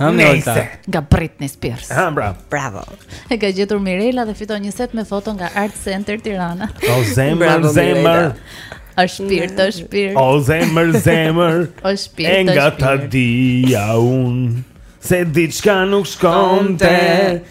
Nejse, nga Britney Spears. Ha, bravo. Bravo. E ka gjetur Mirela dhe fiton një set me foto nga Art Center Tirana. O zemër, zemër. O shpirt, o shpirt. O zemër, zemër. O shpirt, o shpirt. Nga ta dia un se diçka nuk shkonte.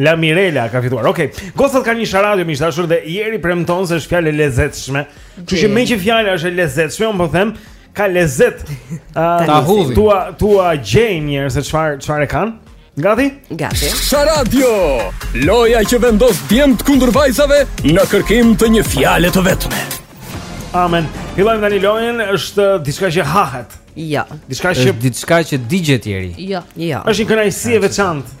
La Mirela ka fituar. Okej. Okay. Gocat kanë një sharadio miq të dashur dhe Jeri premton se është fjalë e lezetshme. Kështu që meqë fjala është e lezetshme, un po them ka lezet. Ah, ta hudhi. Tua tua gjej mirë se çfar çfarë kanë. Gati? Gati. Sharadio. Loja që vendos djemtë kundër vajzave në kërkim të një fjale të vetme. Amen. Fillojmë tani lojën, është diçka që hahet. Jo. Diçka që diçka që digjet Jeri. Jo. Jo. Është një kënaqësi e veçantë.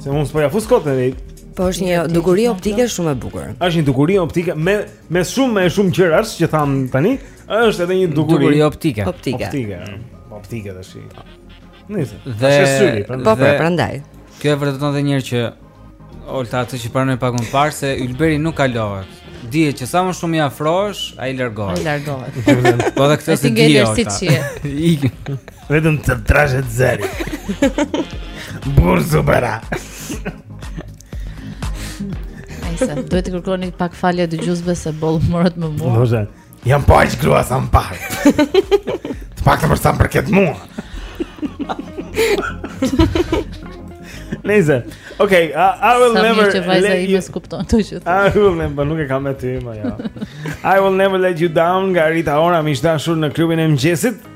Se unë s'po ja fus kot në rregull Po është një dukuri optike shumë e bukur është një dukuri optike me, me shumë me shumë gjërash që thamë tani është edhe një dukuri Dukuri optike Optike Optike, mm. optike dhe shi Nejse, dhe, është e syri Po pra, pra, prandaj Kjo e vërteton dhe një herë që Olta atë që pranoi pak më parë se Ylberi nuk kalohet Dihet që sa më shumë i afrohesh, ai largohet Ai largohet Po dhe këtë s'e dije, Olta I Vetëm të trashet zëri Burë supera Nejse, duhet të kërkoni pak falje dëgjuesve se boll u morët me mua Nështë, jam po aq grua sa më parë Të paktën për sa më përket mua Nejse, okay, I, I will sa never Sa vajza jemi s'kupton të gjithë I will never, po nuk e kam me ty, ma ja I will never let you down, nga Rita Ora, miq të dashur në klubin e mëngjesit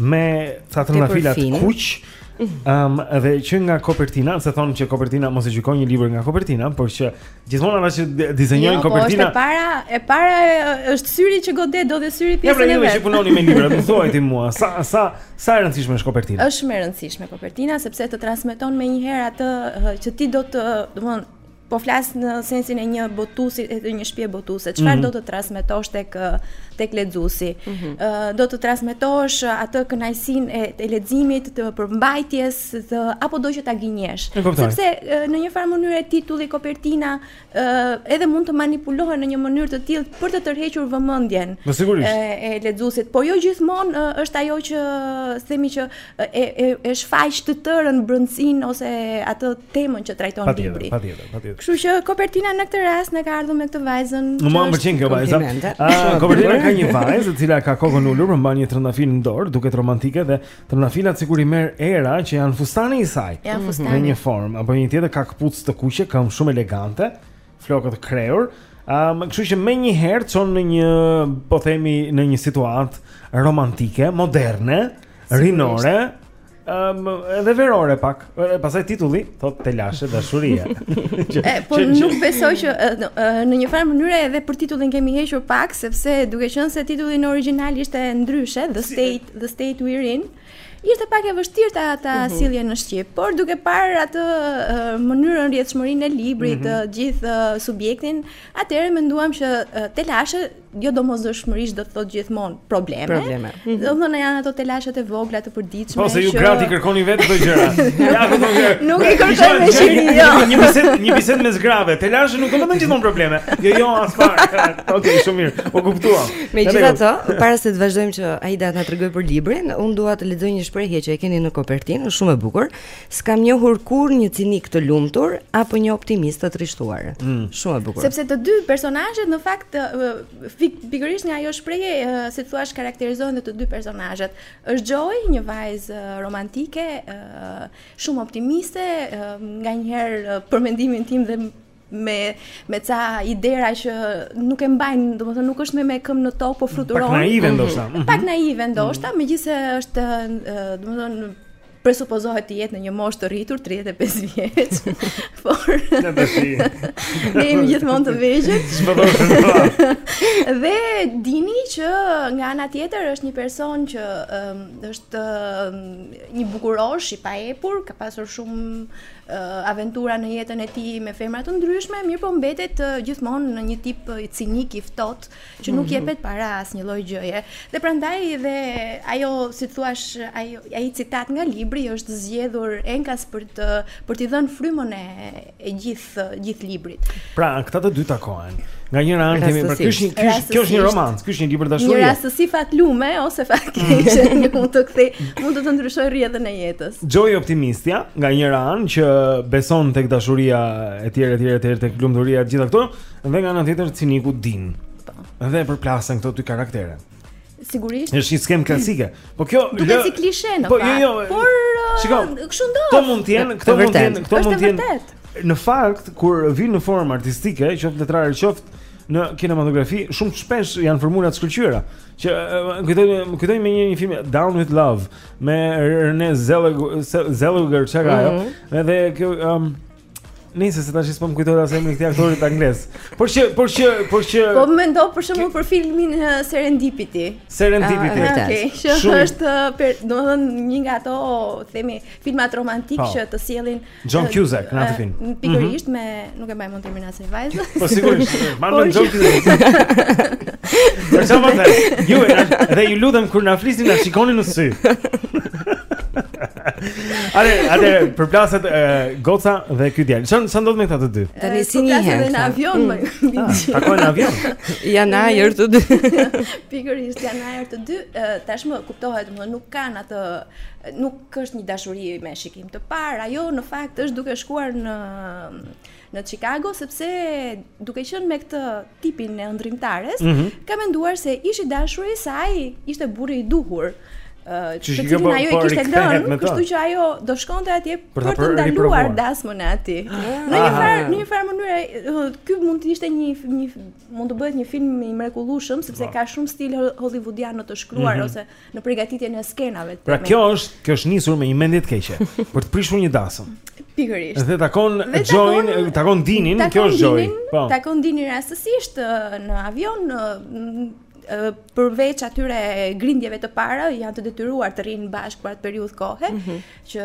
me ca trëndafila të kuq. Ëm um, dhe që nga kopertina, se thonë që kopertina mos e gjykon një libër nga kopertina, por që gjithmonë ata që dizenjojnë jo, po, kopertina. Jo, është e para, e para është syri që godet, do dhe syri pjesën e vet. Ja, pra ju që punoni me libra, më thuaj ti mua, sa sa sa e rëndësishme është kopertina? Është më e rëndësishme kopertina sepse të transmeton menjëherë atë që ti do të, domthonë, Po flas në sensin e një botusi e të një shpie botuse. Çfarë mm -hmm. do të transmetosh tek tek lexuesi? Mm -hmm. uh, do të transmetosh atë kënaqësinë e, e leximit, të përmbajtjes, apo do që ta gënjesh. Sepse uh, në një farë mënyrë titulli, kopertina uh, edhe mund të manipulohen në një mënyrë të tillë për të tërhequr vëmendjen. Po sigurisht. E, e lexuesit, po jo gjithmonë uh, është ajo që themi që e e e shfaq të tërën brëndësin ose atë temën që trajton libri. Patjetër, patjetër. Kështu që kopertina në këtë rast na ka ardhur me këtë vajzën. Sa më pëlqen kjo vajza. Ah, kopertina ka një vajzë e cila ka kokën ulur, por mban një trëndafil në dorë, duket romantike dhe trëndafilat sikur i merr era që janë fustani i saj. Janë fustani. Në një formë apo një tjetër ka këpucë të kuqe, këmbë shumë elegante. flokët e krehur. Ëm, um, kështu që menjëherë të çon në një, po themi, në një situatë romantike, moderne, rinore, ëm um, edhe verore pak. Edhe pastaj titulli thotë Telashe dashurie. e po, nuk besoj që në një farë mënyre edhe për titullin kemi hequr pak sepse duke qenë se titulli në origjinal ishte ndryshe, The State, The State We're In. Ishte pak e vështirë ta ta uh mhm. -huh. sillje në shqip, por duke parë atë uh, mënyrën rrjedhshmërinë e librit, uh mhm. -huh. gjithë uh, subjektin, atëherë menduam që uh, telashe jo domosdoshmërisht do të thotë gjithmonë probleme. Probleme. Mm -hmm. Domthonë janë ato telashet e vogla të përditshme. Po se ju që... gratë i kërkoni vetë këto gjëra. ja, po do të. Nuk i kërkojmë me qiri. Jo. Një bisedë, një bisedë mes grave. Telashe nuk do të thonë gjithmonë probleme. Jo, jo, aspak. Okej, okay, shumë mirë. U kuptuam. Megjithatë, para se të vazhdojmë që Aida të na tregojë për librin, unë dua të lexoj një shprehje që e keni në kopertinë, është shumë e bukur. S'kam njohur kurrë një cinik të lumtur apo një optimist të trishtuar. Mm. Shumë e bukur. Sepse të dy personazhet në fakt pikërisht nga ajo shprehje, si thua, karakterizohen të dy personazhet. Është Jo, një vajzë romantike, shumë optimiste, nganjëherë për mendimin tim dhe me me ca ide që nuk e mbajnë, domethënë nuk është më me këmbë në tokë, po fluturon. Pak naive ndoshta. Mm -hmm. Pak naive ndoshta, mm -hmm. megjithëse është domethënë presupozohet të jetë në një moshë të rritur 35 vjeç. Po ne tashi. Ne jemi gjithmonë të vegjël. Dhe Dini që nga ana tjetër është një person që um, është um, një bukurosh i paepur, ka pasur shumë aventura në jetën e tij me femra të ndryshme, mirëpo mbetet gjithmonë një tip cinik i ftohtë që nuk mhm. jepet para asnjë lloj gjëje. Dhe prandaj dhe ajo, si thuash, ai ai citat nga libri është zgjedhur enkas për të për t'i dhënë frymën e e gjithë gjithë librit. Pra, këta të dy takohen. Nga njëra anë kemi për ky është një, kjo është një romancë, ky është një libër dashurie. Një rastësi fatlume ose fatkeqe, mm. mund të kthejë, mund të të ndryshojë rrjedhën e jetës. Xhoi optimistja, nga njëra anë që beson tek dashuria etj etj etj tek lumturia e të gjitha këto, dhe nga ana tjetër ciniku Din. Po. Dhe përplasen këto dy karaktere. Sigurisht. Është një skemë klasike. Po kjo duket si klishe në po, jo, fakt. Jo, jo. Por uh, shiko. Kështu ndodh. Kto mund të jenë, kto mund të jenë, kto mund të jenë. Në fakt, kur vijnë në formë artistike, qoftë letrare, qoftë në kinematografi, shumë shpesh janë formula të shkëlqyera. Që kujtoj, uh, kujtoj me një, një film Down with Love me Rene Zellweger, Zellweger çka ajo. Mhm. Edhe kjo um, Nëse se tash s'po më kujtohet as emri i këtij aktorit anglez. Por që por që por që Po mendoj për shembull për filmin uh, Serendipity. Serendipity. Uh, okay. Që Shumë... është uh, per, domethënë një nga ato themi filmat romantik po. që të sjellin John uh, Cusack në atë film. Pikërisht mm -hmm. me nuk e mbaj mend emrin e asaj vajzës. Po sigurisht. Mban mend John Cusack. Për çfarë? Ju e dhe ju lutem kur na flisni na shikoni në sy. Atëherë, atëherë, përplaset goca dhe ky djalë. Ça ça ndodh me këta të dy? Tani si njihen? Në avion më. Takohen në avion. Janë në ajër të dy. Pikërisht janë në ajër të dy. Tashmë kuptohet, domethënë nuk kanë atë nuk është një dashuri me shikim të parë. Ajo në fakt është duke shkuar në në Chicago sepse duke qenë me këtë tipin e ëndërrimtares, mm -hmm. ka menduar se ish i dashuri i saj ishte burri i duhur. Uh, që të cilin ajo e kishte lënë, kështu që ajo do shkonte atje për, për të ndaluar dasmën e atij. Ah. Në një farë, në një farë mënyre, ky mund të ishte një një mund të bëhet një film i mrekullueshëm sepse po. ka shumë stil hollywoodian në të shkruar mm -hmm. ose në përgatitjen e skenave të Pra kjo është, kjo është nisur me një mendje të keqe për të prishur një dasëm. Pikërisht. Dhe takon Xhoin, takon Dinin, kjo është Xhoi. Po. Takon Dinin rastësisht në avion përveç atyre grindjeve të para janë të detyruar të rrinë bashkë për atë periudhë kohe mm -hmm. që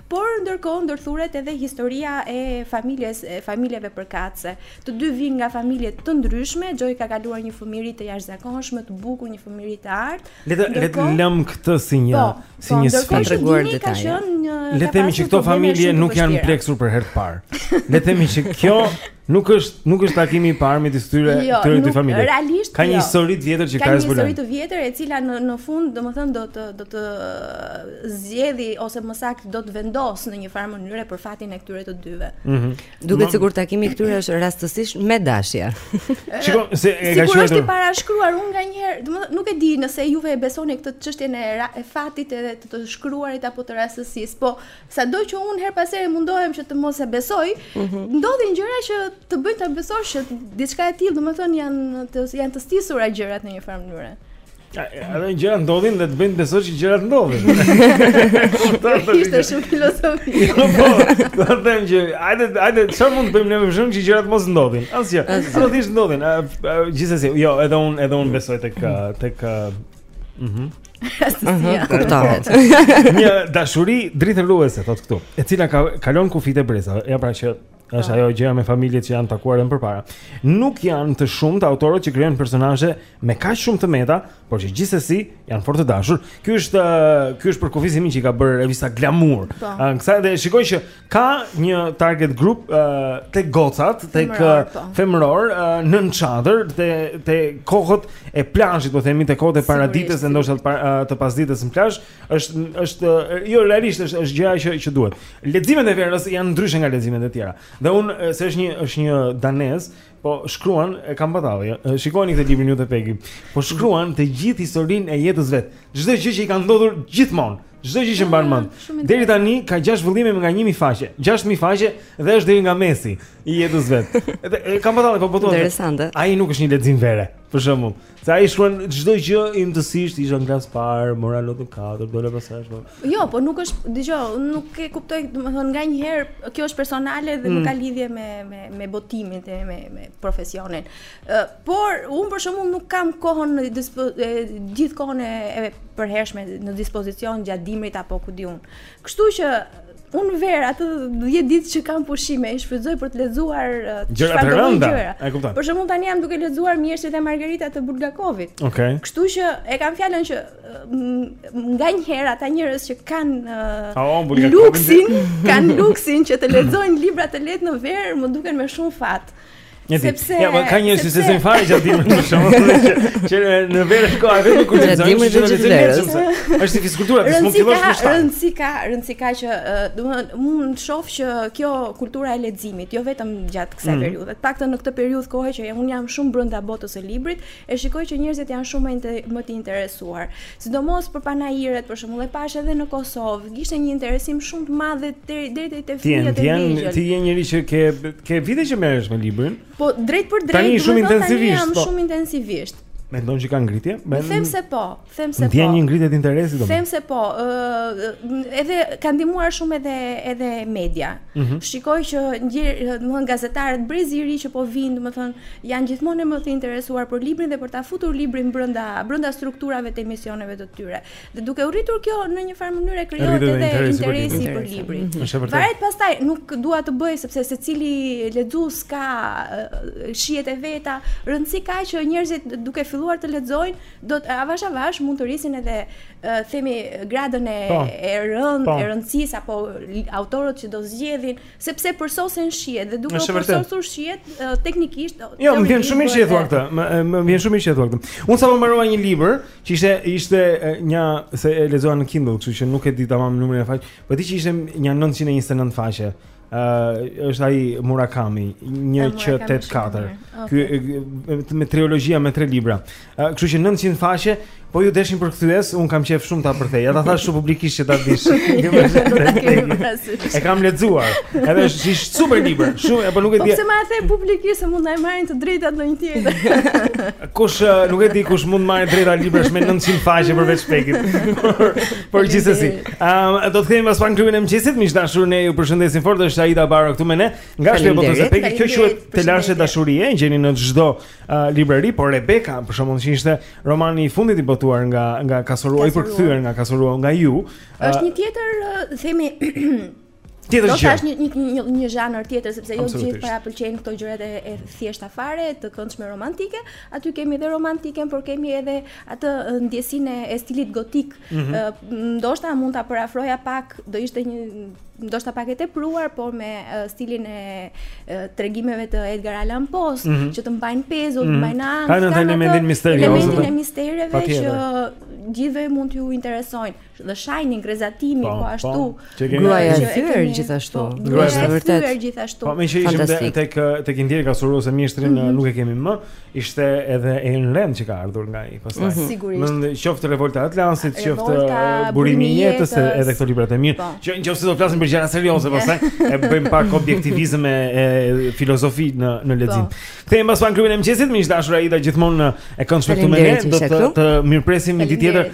Por ndërkohë ndërthuret edhe historia e familjes, e familjeve përkatëse. Të dy vijnë nga familje të ndryshme, Xhoi ka kaluar një fëmijëri të jashtëzakonshme, të bukur, një fëmijëri të artë. Le të le ta lëmë këtë si një po, si po, një sfidë. Pa treguar detaje. Le të themi që këto familje nuk janë pleksur për herë të parë. Le të themi që kjo Nuk është, nuk është takimi i parë midis këtyre, jo, këtyre dy familjeve. Realisht ka një jo. histori të vjetër që ka zbuluar. Ka një histori të vjetër e cila në në fund, domethënë do të do të zgjedhi ose më saktë do të vendos në një farë mënyre për fatin e këtyre të dyve. Ëh. Mm -hmm. Duket sikur takimi i këtyre është rastësisht me dashje. Shikoj se e ka shkruar. Sikur është i parashkruar unë nganjëherë, domethënë nuk e di nëse juve e besoni këtë çështjen e, e fatit edhe të, të shkruarit apo të rastësisë, po Sado që unë herë pas here mundohem që të mos e besoj, mm -hmm. ndodhin gjëra që të bëjnë ta besosh që diçka e tillë, domethënë janë të, janë të stisura gjërat në një farë mënyre. Disa gjëra ndodhin dhe të bëjnë të besosh që gjërat ndodhin. Ishte shumë filozofi. Jo, po, do të them që hajde hajde çfarë mund të bëjmë ne më shumë që gjërat mos ndodhin. Asgjë. Ato thjesht ndodhin. Gjithsesi, jo, edhe unë edhe unë besoj tek tek Mhm. Mhm. Kuptohet. Një dashuri drithëruese thotë këtu, e cila kalon kufijtë e brezave. Ja pra që është ajo gjëja me familjet që janë takuar edhe më përpara. Nuk janë të shumtë autorët që krijojnë personazhe me kaq shumë të meta, por që gjithsesi janë fort të dashur. Ky është ë, ky është përkufizimi që i ka bërë revista Glamour. Po. Ë, Kësaj dhe shikoj që Ka një target group uh, tek gocat, tek femërorja, uh, uh, nën çadër, te te kohët e plazhit, po themi te kohët e paradites, ndoshta të, uh, të pasdites në plazh, është është uh, jo realisht është është gjëja që që duhet. Leximet e verës janë ndryshe nga leximet e tjera. Dhe un se është një është një danez Po shkruan, e ka marrë Dalli. Jo. Shikojeni këtë librin ju te Pegi. Po shkruan të gjithë historinë e jetës së vet. Çdo gjë që i ka ndodhur gjithmonë, çdo gjë që mban ah, mend. Deri tani ka 6 vëllime me nga 1000 faqe. 6000 faqe dhe është deri nga mesi i jetës së vet. E ka marrë Dalli, po po thua. Interesante. Ai nuk është një lexim vere, për shembull. Se ai shkruan çdo gjë imtësisht, isha në klasë të parë, mora notën 4, dola pastaj ashtu. Jo, po nuk është, dëgjo, unë nuk e kuptoj, domethënë nganjëherë kjo është personale dhe mm. nuk ka lidhje me me me botimin dhe me me profesionin. Ë, uh, por unë për shembull nuk kam kohën në dispo, e, gjithë kohën e, e përhershme në dispozicion gjatë dimrit apo ku di unë. Kështu që unë verës atë 10 ditë që kam pushime, i shfrytëzoj për të lexuar gjëra të rënda. E kupton. Për shembull tani jam duke lexuar Mjeshtri e Margarita të Bulgakovit. Okej. Okay. Kështu që e kam fjalën që nganjëherë ata njerëz që kanë oh, luksin, kanë luksin që të lexojnë libra të lehtë në verë, më duken me shumë fat. Një ditë. Sepse ja, ka njerëz që s'e zënë fare që dimër për shkak se që në verë shko ai vetëm kur të zëjmë që të zëjmë. Është si fizikultura, pse mund të bësh më shumë? Rëndësi ka, rëndësi ka që, domethënë, mund të shoh që kjo kultura e leximit, jo vetëm gjatë kësaj mm. periudhe, paktën në këtë periudhë kohe që unë jam shumë brenda botës së librit, e shikoj që njerëzit janë shumë më të interesuar. Sidomos për panairet, për shembull e pashë edhe në Kosovë, kishte një interesim shumë të madh deri deri te te fëmijët e vegjël. Ti je njeri që ke ke vite që merresh me librin. Po drejtpërdrejt, tani shumë intensivisht. Tani po. shumë intensivisht. Mendon që ka ngritje? Me them se po, them se po. Ndjen një ngritje të interesit domosdoshmë. Them se po, ë edhe ka ndihmuar shumë edhe edhe media. Mm -hmm. Shikoj që ndjer, domethënë gazetarët brezi i ri që po vijnë, domethënë janë gjithmonë më të interesuar për librin dhe për ta futur librin brenda brenda strukturave të emisioneve të tyre. Dhe duke u rritur kjo në një farë mënyrë krijohet edhe interesi, interesi për librin. Mm -hmm. Varet pastaj, nuk dua të bëj sepse secili lexues ka shijet e veta, rëndësi ka që njerëzit duke filluar të lexojnë, Do të avash avash mund të rrisin edhe themi gradën e po. e rënd, po. e rëndësisë apo autorët që do zgjedhin, sepse përsosen shijet dhe duke u përsosur shijet teknikisht. Jo, më vjen shumë mirë që e thua këtë. Më vjen shumë mirë që e thua këtë. Unë sapo mbarova një libër që ishte ishte një se e lexova në Kindle, kështu që nuk e di tamam numrin e faqe. Po di që ishte nja 929 faqe. Uh, është ai Murakami 1Q84. Ah, Ky okay. me trilogjia me tre libra. Uh, kështu që 900 faqe, po ju desh një përkthyes, unë kam qejf shumë ta përkthej. Ja ta thashë publikisht që ta dish. e kam lexuar. Edhe është si super libër. Shumë, apo nuk e po di. Po pse ma the publikisht se mund të na i marrin të drejtat ndonjë tjetër. kush nuk e di kush mund të marrë të drejta librash me 900 faqe përveç Pegit. Por gjithsesi, ëm do të kemi pas pak klubin e mëngjesit, miq të dashur, ne ju përshëndesim fort është Aida Baro këtu me ne. Nga Shtëpia Botuese Pegi, kjo quhet Telashe dashurie, gjeni në çdo librari, por Rebeka, për shembull që ishte romani i fundit i botuar nga nga Kasoruho i përkthyer nga Kasoruho nga ju. Është një tjetër themi Tjetër gjë. Do të thosha një një një një zhanër tjetër sepse jo të gjithë para pëlqejnë këto gjërat e, e thjeshta fare, të këndshme romantike. Aty kemi edhe romantiken, por kemi edhe atë ndjesinë e, e stilit gotik. Mm -hmm. uh, ndoshta mund ta përafroja pak, do ishte një ndoshta pak e tepruar, por me uh, stilin e uh, tregimeve të Edgar Allan Poe, mm -hmm. që të mbajnë pezul, mm -hmm. të mhm. mbajnë në ankth, kanë elementin misterioz. Elementin e mistereve që gjithëve mund t'ju interesojnë. The Shining, Rrezatimi po ashtu. Gruaja e thyer gjithashtu. Gruaja e thyer gjithashtu. Po meqë ishim te tek tek i ndjeri Kasoruho se mjeshtrin mhm. nuk e kemi më, ishte edhe Ayn Rand që ka ardhur nga ai pastaj. Mhm. Sigurisht. Qoftë Revolta e Atlantit, qoftë uh, Burimi i jetës edhe këto libra të mirë. Po. Që nëse do të flasim për gjëra serioze pastaj, e bëjmë pak objektivizëm e filozofi në në lexim. Po. Kthehemi pas pak në klubin e mëngjesit, miq të dashur Aida gjithmonë e këndshme këtu me ne, do të të mirpresim një ditë tjetër.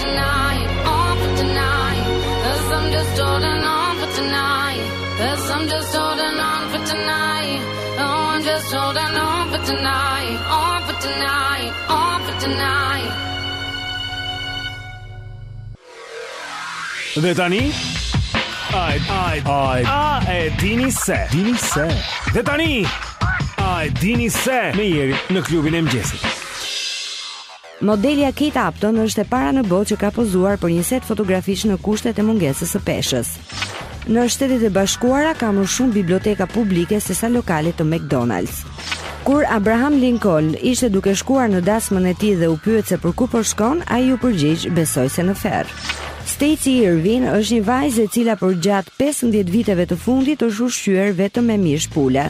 Dhe tani Ai ai ai a e dini se dini se Dhe tani Ai dini se me Jerin në klubin e mëngjesit Modelja Kate Upton është e para në botë që ka pozuar për një set fotografish në kushtet e mungesës së peshës. Në Shtetet e Bashkuara ka më shumë biblioteka publike se sa lokale të McDonald's. Kur Abraham Lincoln ishte duke shkuar në dasmën e tij dhe u pyet se për ku po shkon, ai u përgjigj, besoj se në ferr. Stacy Irvin është një vajzë e cila përgjatë 15 viteve të fundit është ushqyer vetëm me mish pule.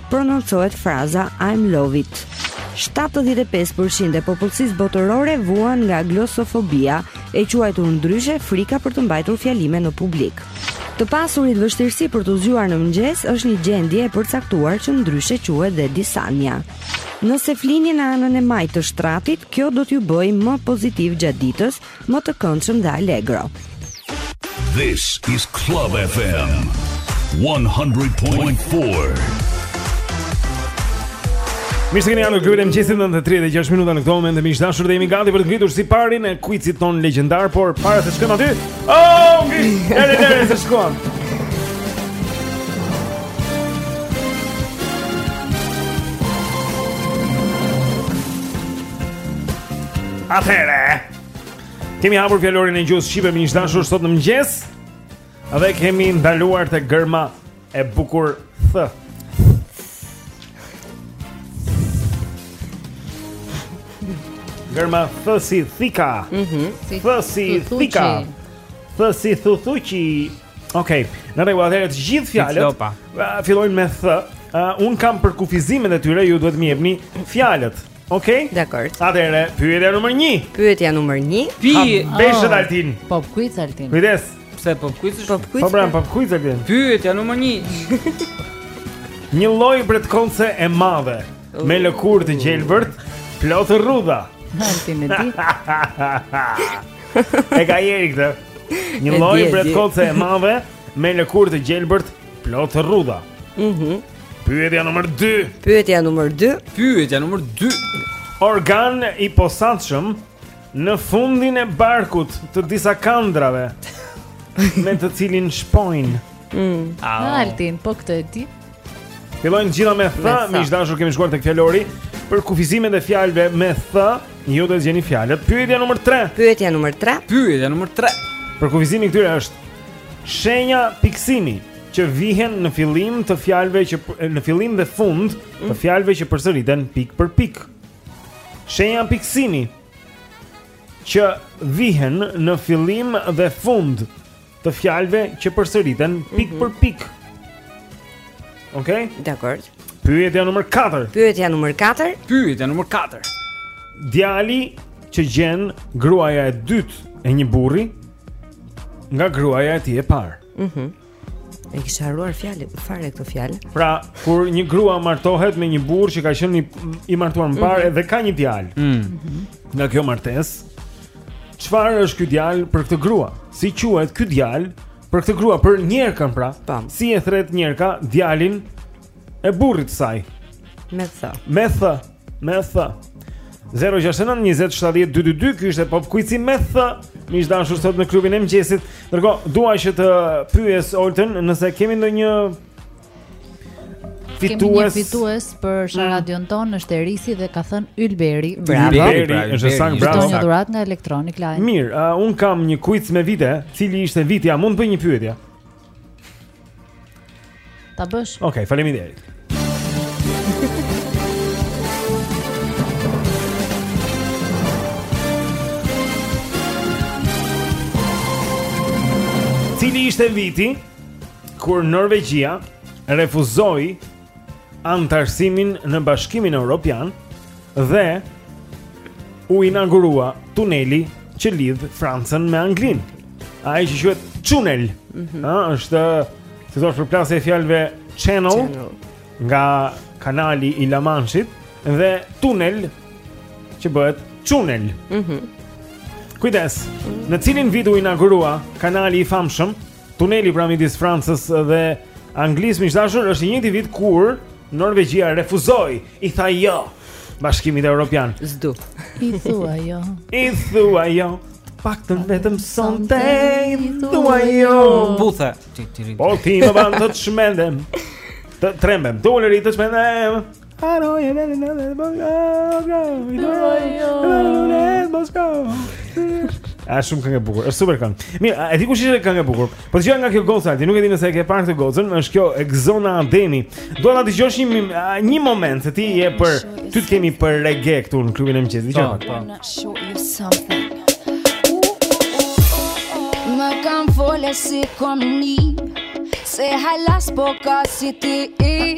prononcohet fraza I'm love it. 75% e popullsisë botërore vuan nga glosofobia, e quajtur ndryshe frika për të mbajtur fjalime në publik. Të pasurit vështirësi për t'u zgjuar në mëngjes është një gjendje e përcaktuar që ndryshe quhet dhe disanja. Nëse flini në anën e majtë të shtratit, kjo do t'ju bëjë më pozitiv gjatë ditës, Më të këndshëm dhe alegro. This is Club FM 100.4. Mirë se keni ardhur këtu në mëngjesin tonë 36 minuta në këtë moment miq të dashur dhe jemi gati për të ngritur siparin e kuicit tonë legjendar, por para se të shkojmë aty, oh, ngrit. Edhe edhe të shkojmë. Atëherë. Kemi hapur fjalorin e gjuhës shqipe miq të dashur sot në mëngjes. Dhe kemi ndaluar te gërma e bukur thë. Gërma thë si thika. Mhm. Mm thë si thika. Thë si thuthuqi. Okej, në rregull, atëherë të gjitha fjalët fillojnë me thë. Uh, unë kam përkufizimet e tyre, ju duhet m'i jepni fjalët. Okej. Dakord. Atëherë, pyetja numër 1. Pyetja numër 1. Pi, beshët oh. Altin. Pop quiz Altin. Kujdes. Pse pop quiz? Pop quiz. Po bën pop quiz Altin. Pyetja numër 1. Një lloj bretkose e madhe uh. me lëkurë të gjelbërt, plot rrudha. Altin e di. e ka Jeri këtë. Një lloj bretkose e madhe me lëkurë të gjelbërt, Plot rrudha. Mhm. Mm Pyetja numër 2. Pyetja numër 2. Pyetja numër 2. Organ i posaçëm në fundin e barkut të disa kandrave me të cilin shpojnë. Mm. Altin, po këtë e di. Fillojnë të gjitha me th, miq të dashur kemi shkuar te fjalori Për kufizimet e fjalëve me th, ju do të gjeni fjalët Pyetja numër 3 Pyetja numër 3 Pyetja numër 3 Për kufizimin këtyre është Shenja pikësimi që vihen në fillim të fjalëve që në fillim dhe fund të fjalëve që përsëriten pikë për pikë. Shenja pikësimi që vihen në fillim dhe fund të fjalëve që përsëriten pikë për mhm. pikë. Okej? Okay? Dakord. Pyetja numër 4. Pyetja numër 4. Pyetja numër 4. Djali që gjen gruaja e dytë e një burri Nga gruaja e tij e parë. Mhm. Mm e kisha harruar fjalën, fare këtë fjalë. Pra, kur një grua martohet me një burrë që ka qenë i, i martuar më parë mm -hmm. dhe ka një djalë. Mhm. Mm -hmm. Nga kjo martesë, çfarë është ky djalë për këtë grua? Si quhet ky djalë për këtë grua për njerkën pra? Tam. Si e thërret njerka djalin e burrit të saj. Me th. Me th. Me th. 069 20 70 222 Ky ishte pop kuizi me th Miq të dashur sot në klubin e mëngjesit Ndërkohë, dua që të pyes Oltën Nëse kemi ndonjë Fitues Kemi një fitues për mm. sharadën mm. tonë është Erisi dhe ka thënë Ylberi Bravo Ylberi, pra, është saktë bravo Fitoi një dhuratë nga Electronic Line Mirë, uh, unë kam një kuiz me vite Cili ishte viti, a mund të bëj një pyetje Ta bësh. Okej, okay, faleminderit. Cili ishte viti kur Norvegjia refuzoi anëtarësimin në Bashkimin Evropian dhe u inaugurua tuneli që lidh Francën me Anglinë. Ai që quhet Chunnel. Ëh, mm -hmm. është si të thuash përplasja e fjalëve channel, channel nga kanali i La Manche-it dhe tunel që bëhet Chunnel. Mhm. Mm Kujdes, në cilin vit u inaugurua kanali i famshëm Tuneli pra midis Francës dhe Anglisë miq të dashur është i njëjti vit kur Norvegjia refuzoi, i tha jo Bashkimit Evropian. S'du. I thua jo. I thua jo. Paktën vetëm sonte i thua jo. Buthe. Po ti më ban të çmendem. Të trembem. Dolëri të çmendem. Haroj e lele në lele bërë A shumë këngë e bukur, është super këngë. Mirë, e di kush ishte këngë e bukur? Po dëgjoj nga kjo goca, ti nuk e di nëse e ke parë këtë gocën, është kjo Ezona Ademi. Dua ta dëgjosh një një moment se ti je për ty të kemi për reggae këtu në klubin e mëngjesit, dëgjoj. Po, po. Më kam folë si kom një Se halas po ka si ti i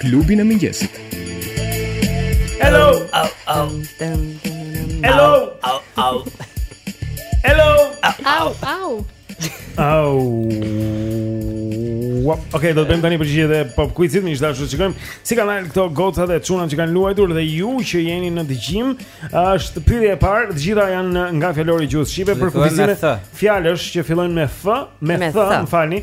Klubin e mëngjesit. Hello. Au au. Hello. Au au. Hello. Au au. Au. Wow. Okej, okay, do të bëjmë tani përgjigjet e pop quizit, miq të dashur të shikojmë si kanë dalë këto gocat e çunat që kanë luajtur dhe ju që jeni në dëgjim, është pyetja e parë, të gjitha janë nga fjalori gjuhës shqipe përkufizime fjalësh që fillojnë me f, me, me th, më falni,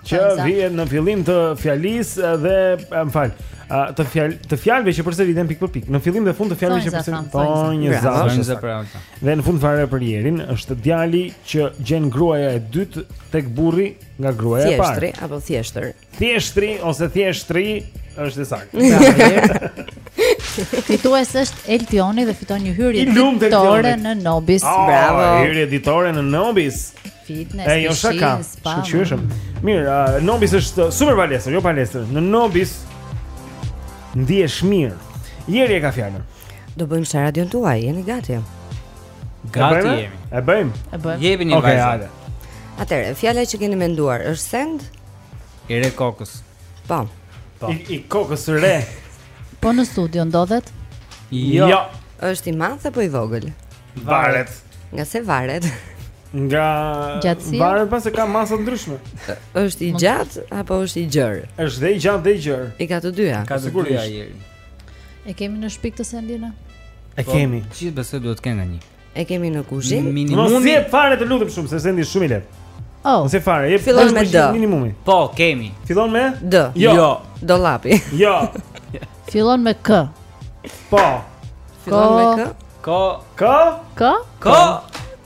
Që vihet në fillim të fjalisë dhe më fal. Të fjalë të fjalëve që përsëriten pikë për pikë. Në fillim dhe fund të fjalëve që përsëriten. Po Thonjëza për Olta. Dhe në fund fare për Jerin është djali që gjen gruaja e dytë tek burri nga gruaja e parë. Thjeshtri apo thjeshtër. Thjeshtri ose thjeshtër është e saktë. Fitues është Eltioni dhe fiton një hyrje ditore në Nobis. Bravo. Hyrje ditore në Nobis. Fitness, pishinë, jo, shaka, spa. Shkëlqyeshëm. Mirë, uh, Nobis është super palestër, jo palestër. Në Nobis ndihesh mirë. Jeri e ka fjalën. Do bëjmë sharadën tuaj, jeni gati? Gati jemi. E bëjmë. E bëjmë. Jepi një okay, vajzë. Okej, Atëre, fjala që keni menduar është send? I ra kokës. Po. Po. I, i kokës ra. Po në studio ndodhet? Jo. jo. Është i madh apo i vogël? Varet. Nga se varet. Nga Gjatësia? Varet pra se ka masa të ndryshme. Është i gjatë apo është i gjerë? Është dhe i gjatë dhe i gjerë. I ka të dyja. Ka të dyja Jeri. E kemi në shtëpi këtë sendin? E po, kemi. Gjithë besoj duhet të kenë nga një. E kemi në kuzhinë. Minimumi. Mos je fare të lutem shumë se sendi është shumë i lehtë. Oh. Mos je fare, jep fillon me D. Minimumi. Po, kemi. Fillon me D. Jo. jo. Dollapi. Jo. Fillon me K. Po. Fillon me K. K. K. K. K.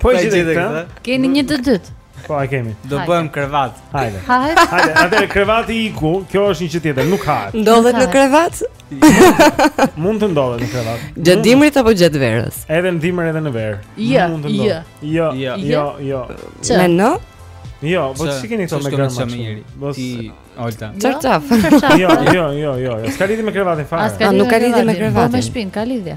Po e gjete këtë? Keni një të dytë. Po e kemi. Do bëjmë krevat. Hajde. Hajde. Hajde, atë krevati iku, kjo është një gjë tjetër, nuk ka. Ndodhet në krevat? Mund të ndodhet në krevat. Gjatë dimrit apo gjatë verës? Edhe në dimër edhe në verë. Jo, jo. Jo, jo, jo. jo. Me në? Jo, po s'i keni këto me gërmë mirë. Mos ti Olta. Çarçaf. Jo, jo, jo, jo, jo. Ska lidhje me krevatin fare. Nuk ka lidhje me krevatin. Po me shpinë ka lidhje.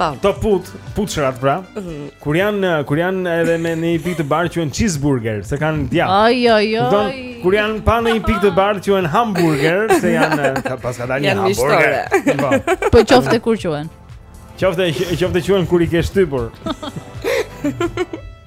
Po. Këto pu, puçrat pra. Mhm. Kur janë kur janë edhe me një pikë të bardhë quhen cheeseburger, se kanë djathë. Ai ai ai. Kur janë pa një pikë të bardhë quhen hamburger, se janë ka pas ka dalë një hamburger. Po. Po qofte kur quhen. Qofte qofte quhen kur i ke shtypur.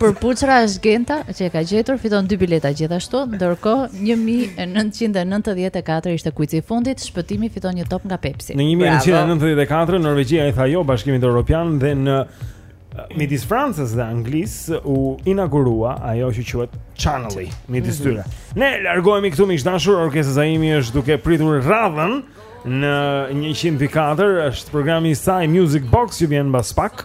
Për puçra është Genta që e ka gjetur, fiton dy bileta gjithashtu. Ndërkohë 1994 ishte kuizi i fundit, Shpëtimi fiton një top nga Pepsi. Në 1994 Norvegjia i tha jo Bashkimit Evropian dhe në midis Francës dhe Anglisë u inaugurua ajo që quhet Channel-i midis mhm. tyre. Mm -hmm. Ne largohemi këtu miq të dashur, Orkestra Zaimi është duke pritur radhën në 104 është programi i saj Music Box që vjen mbas pak.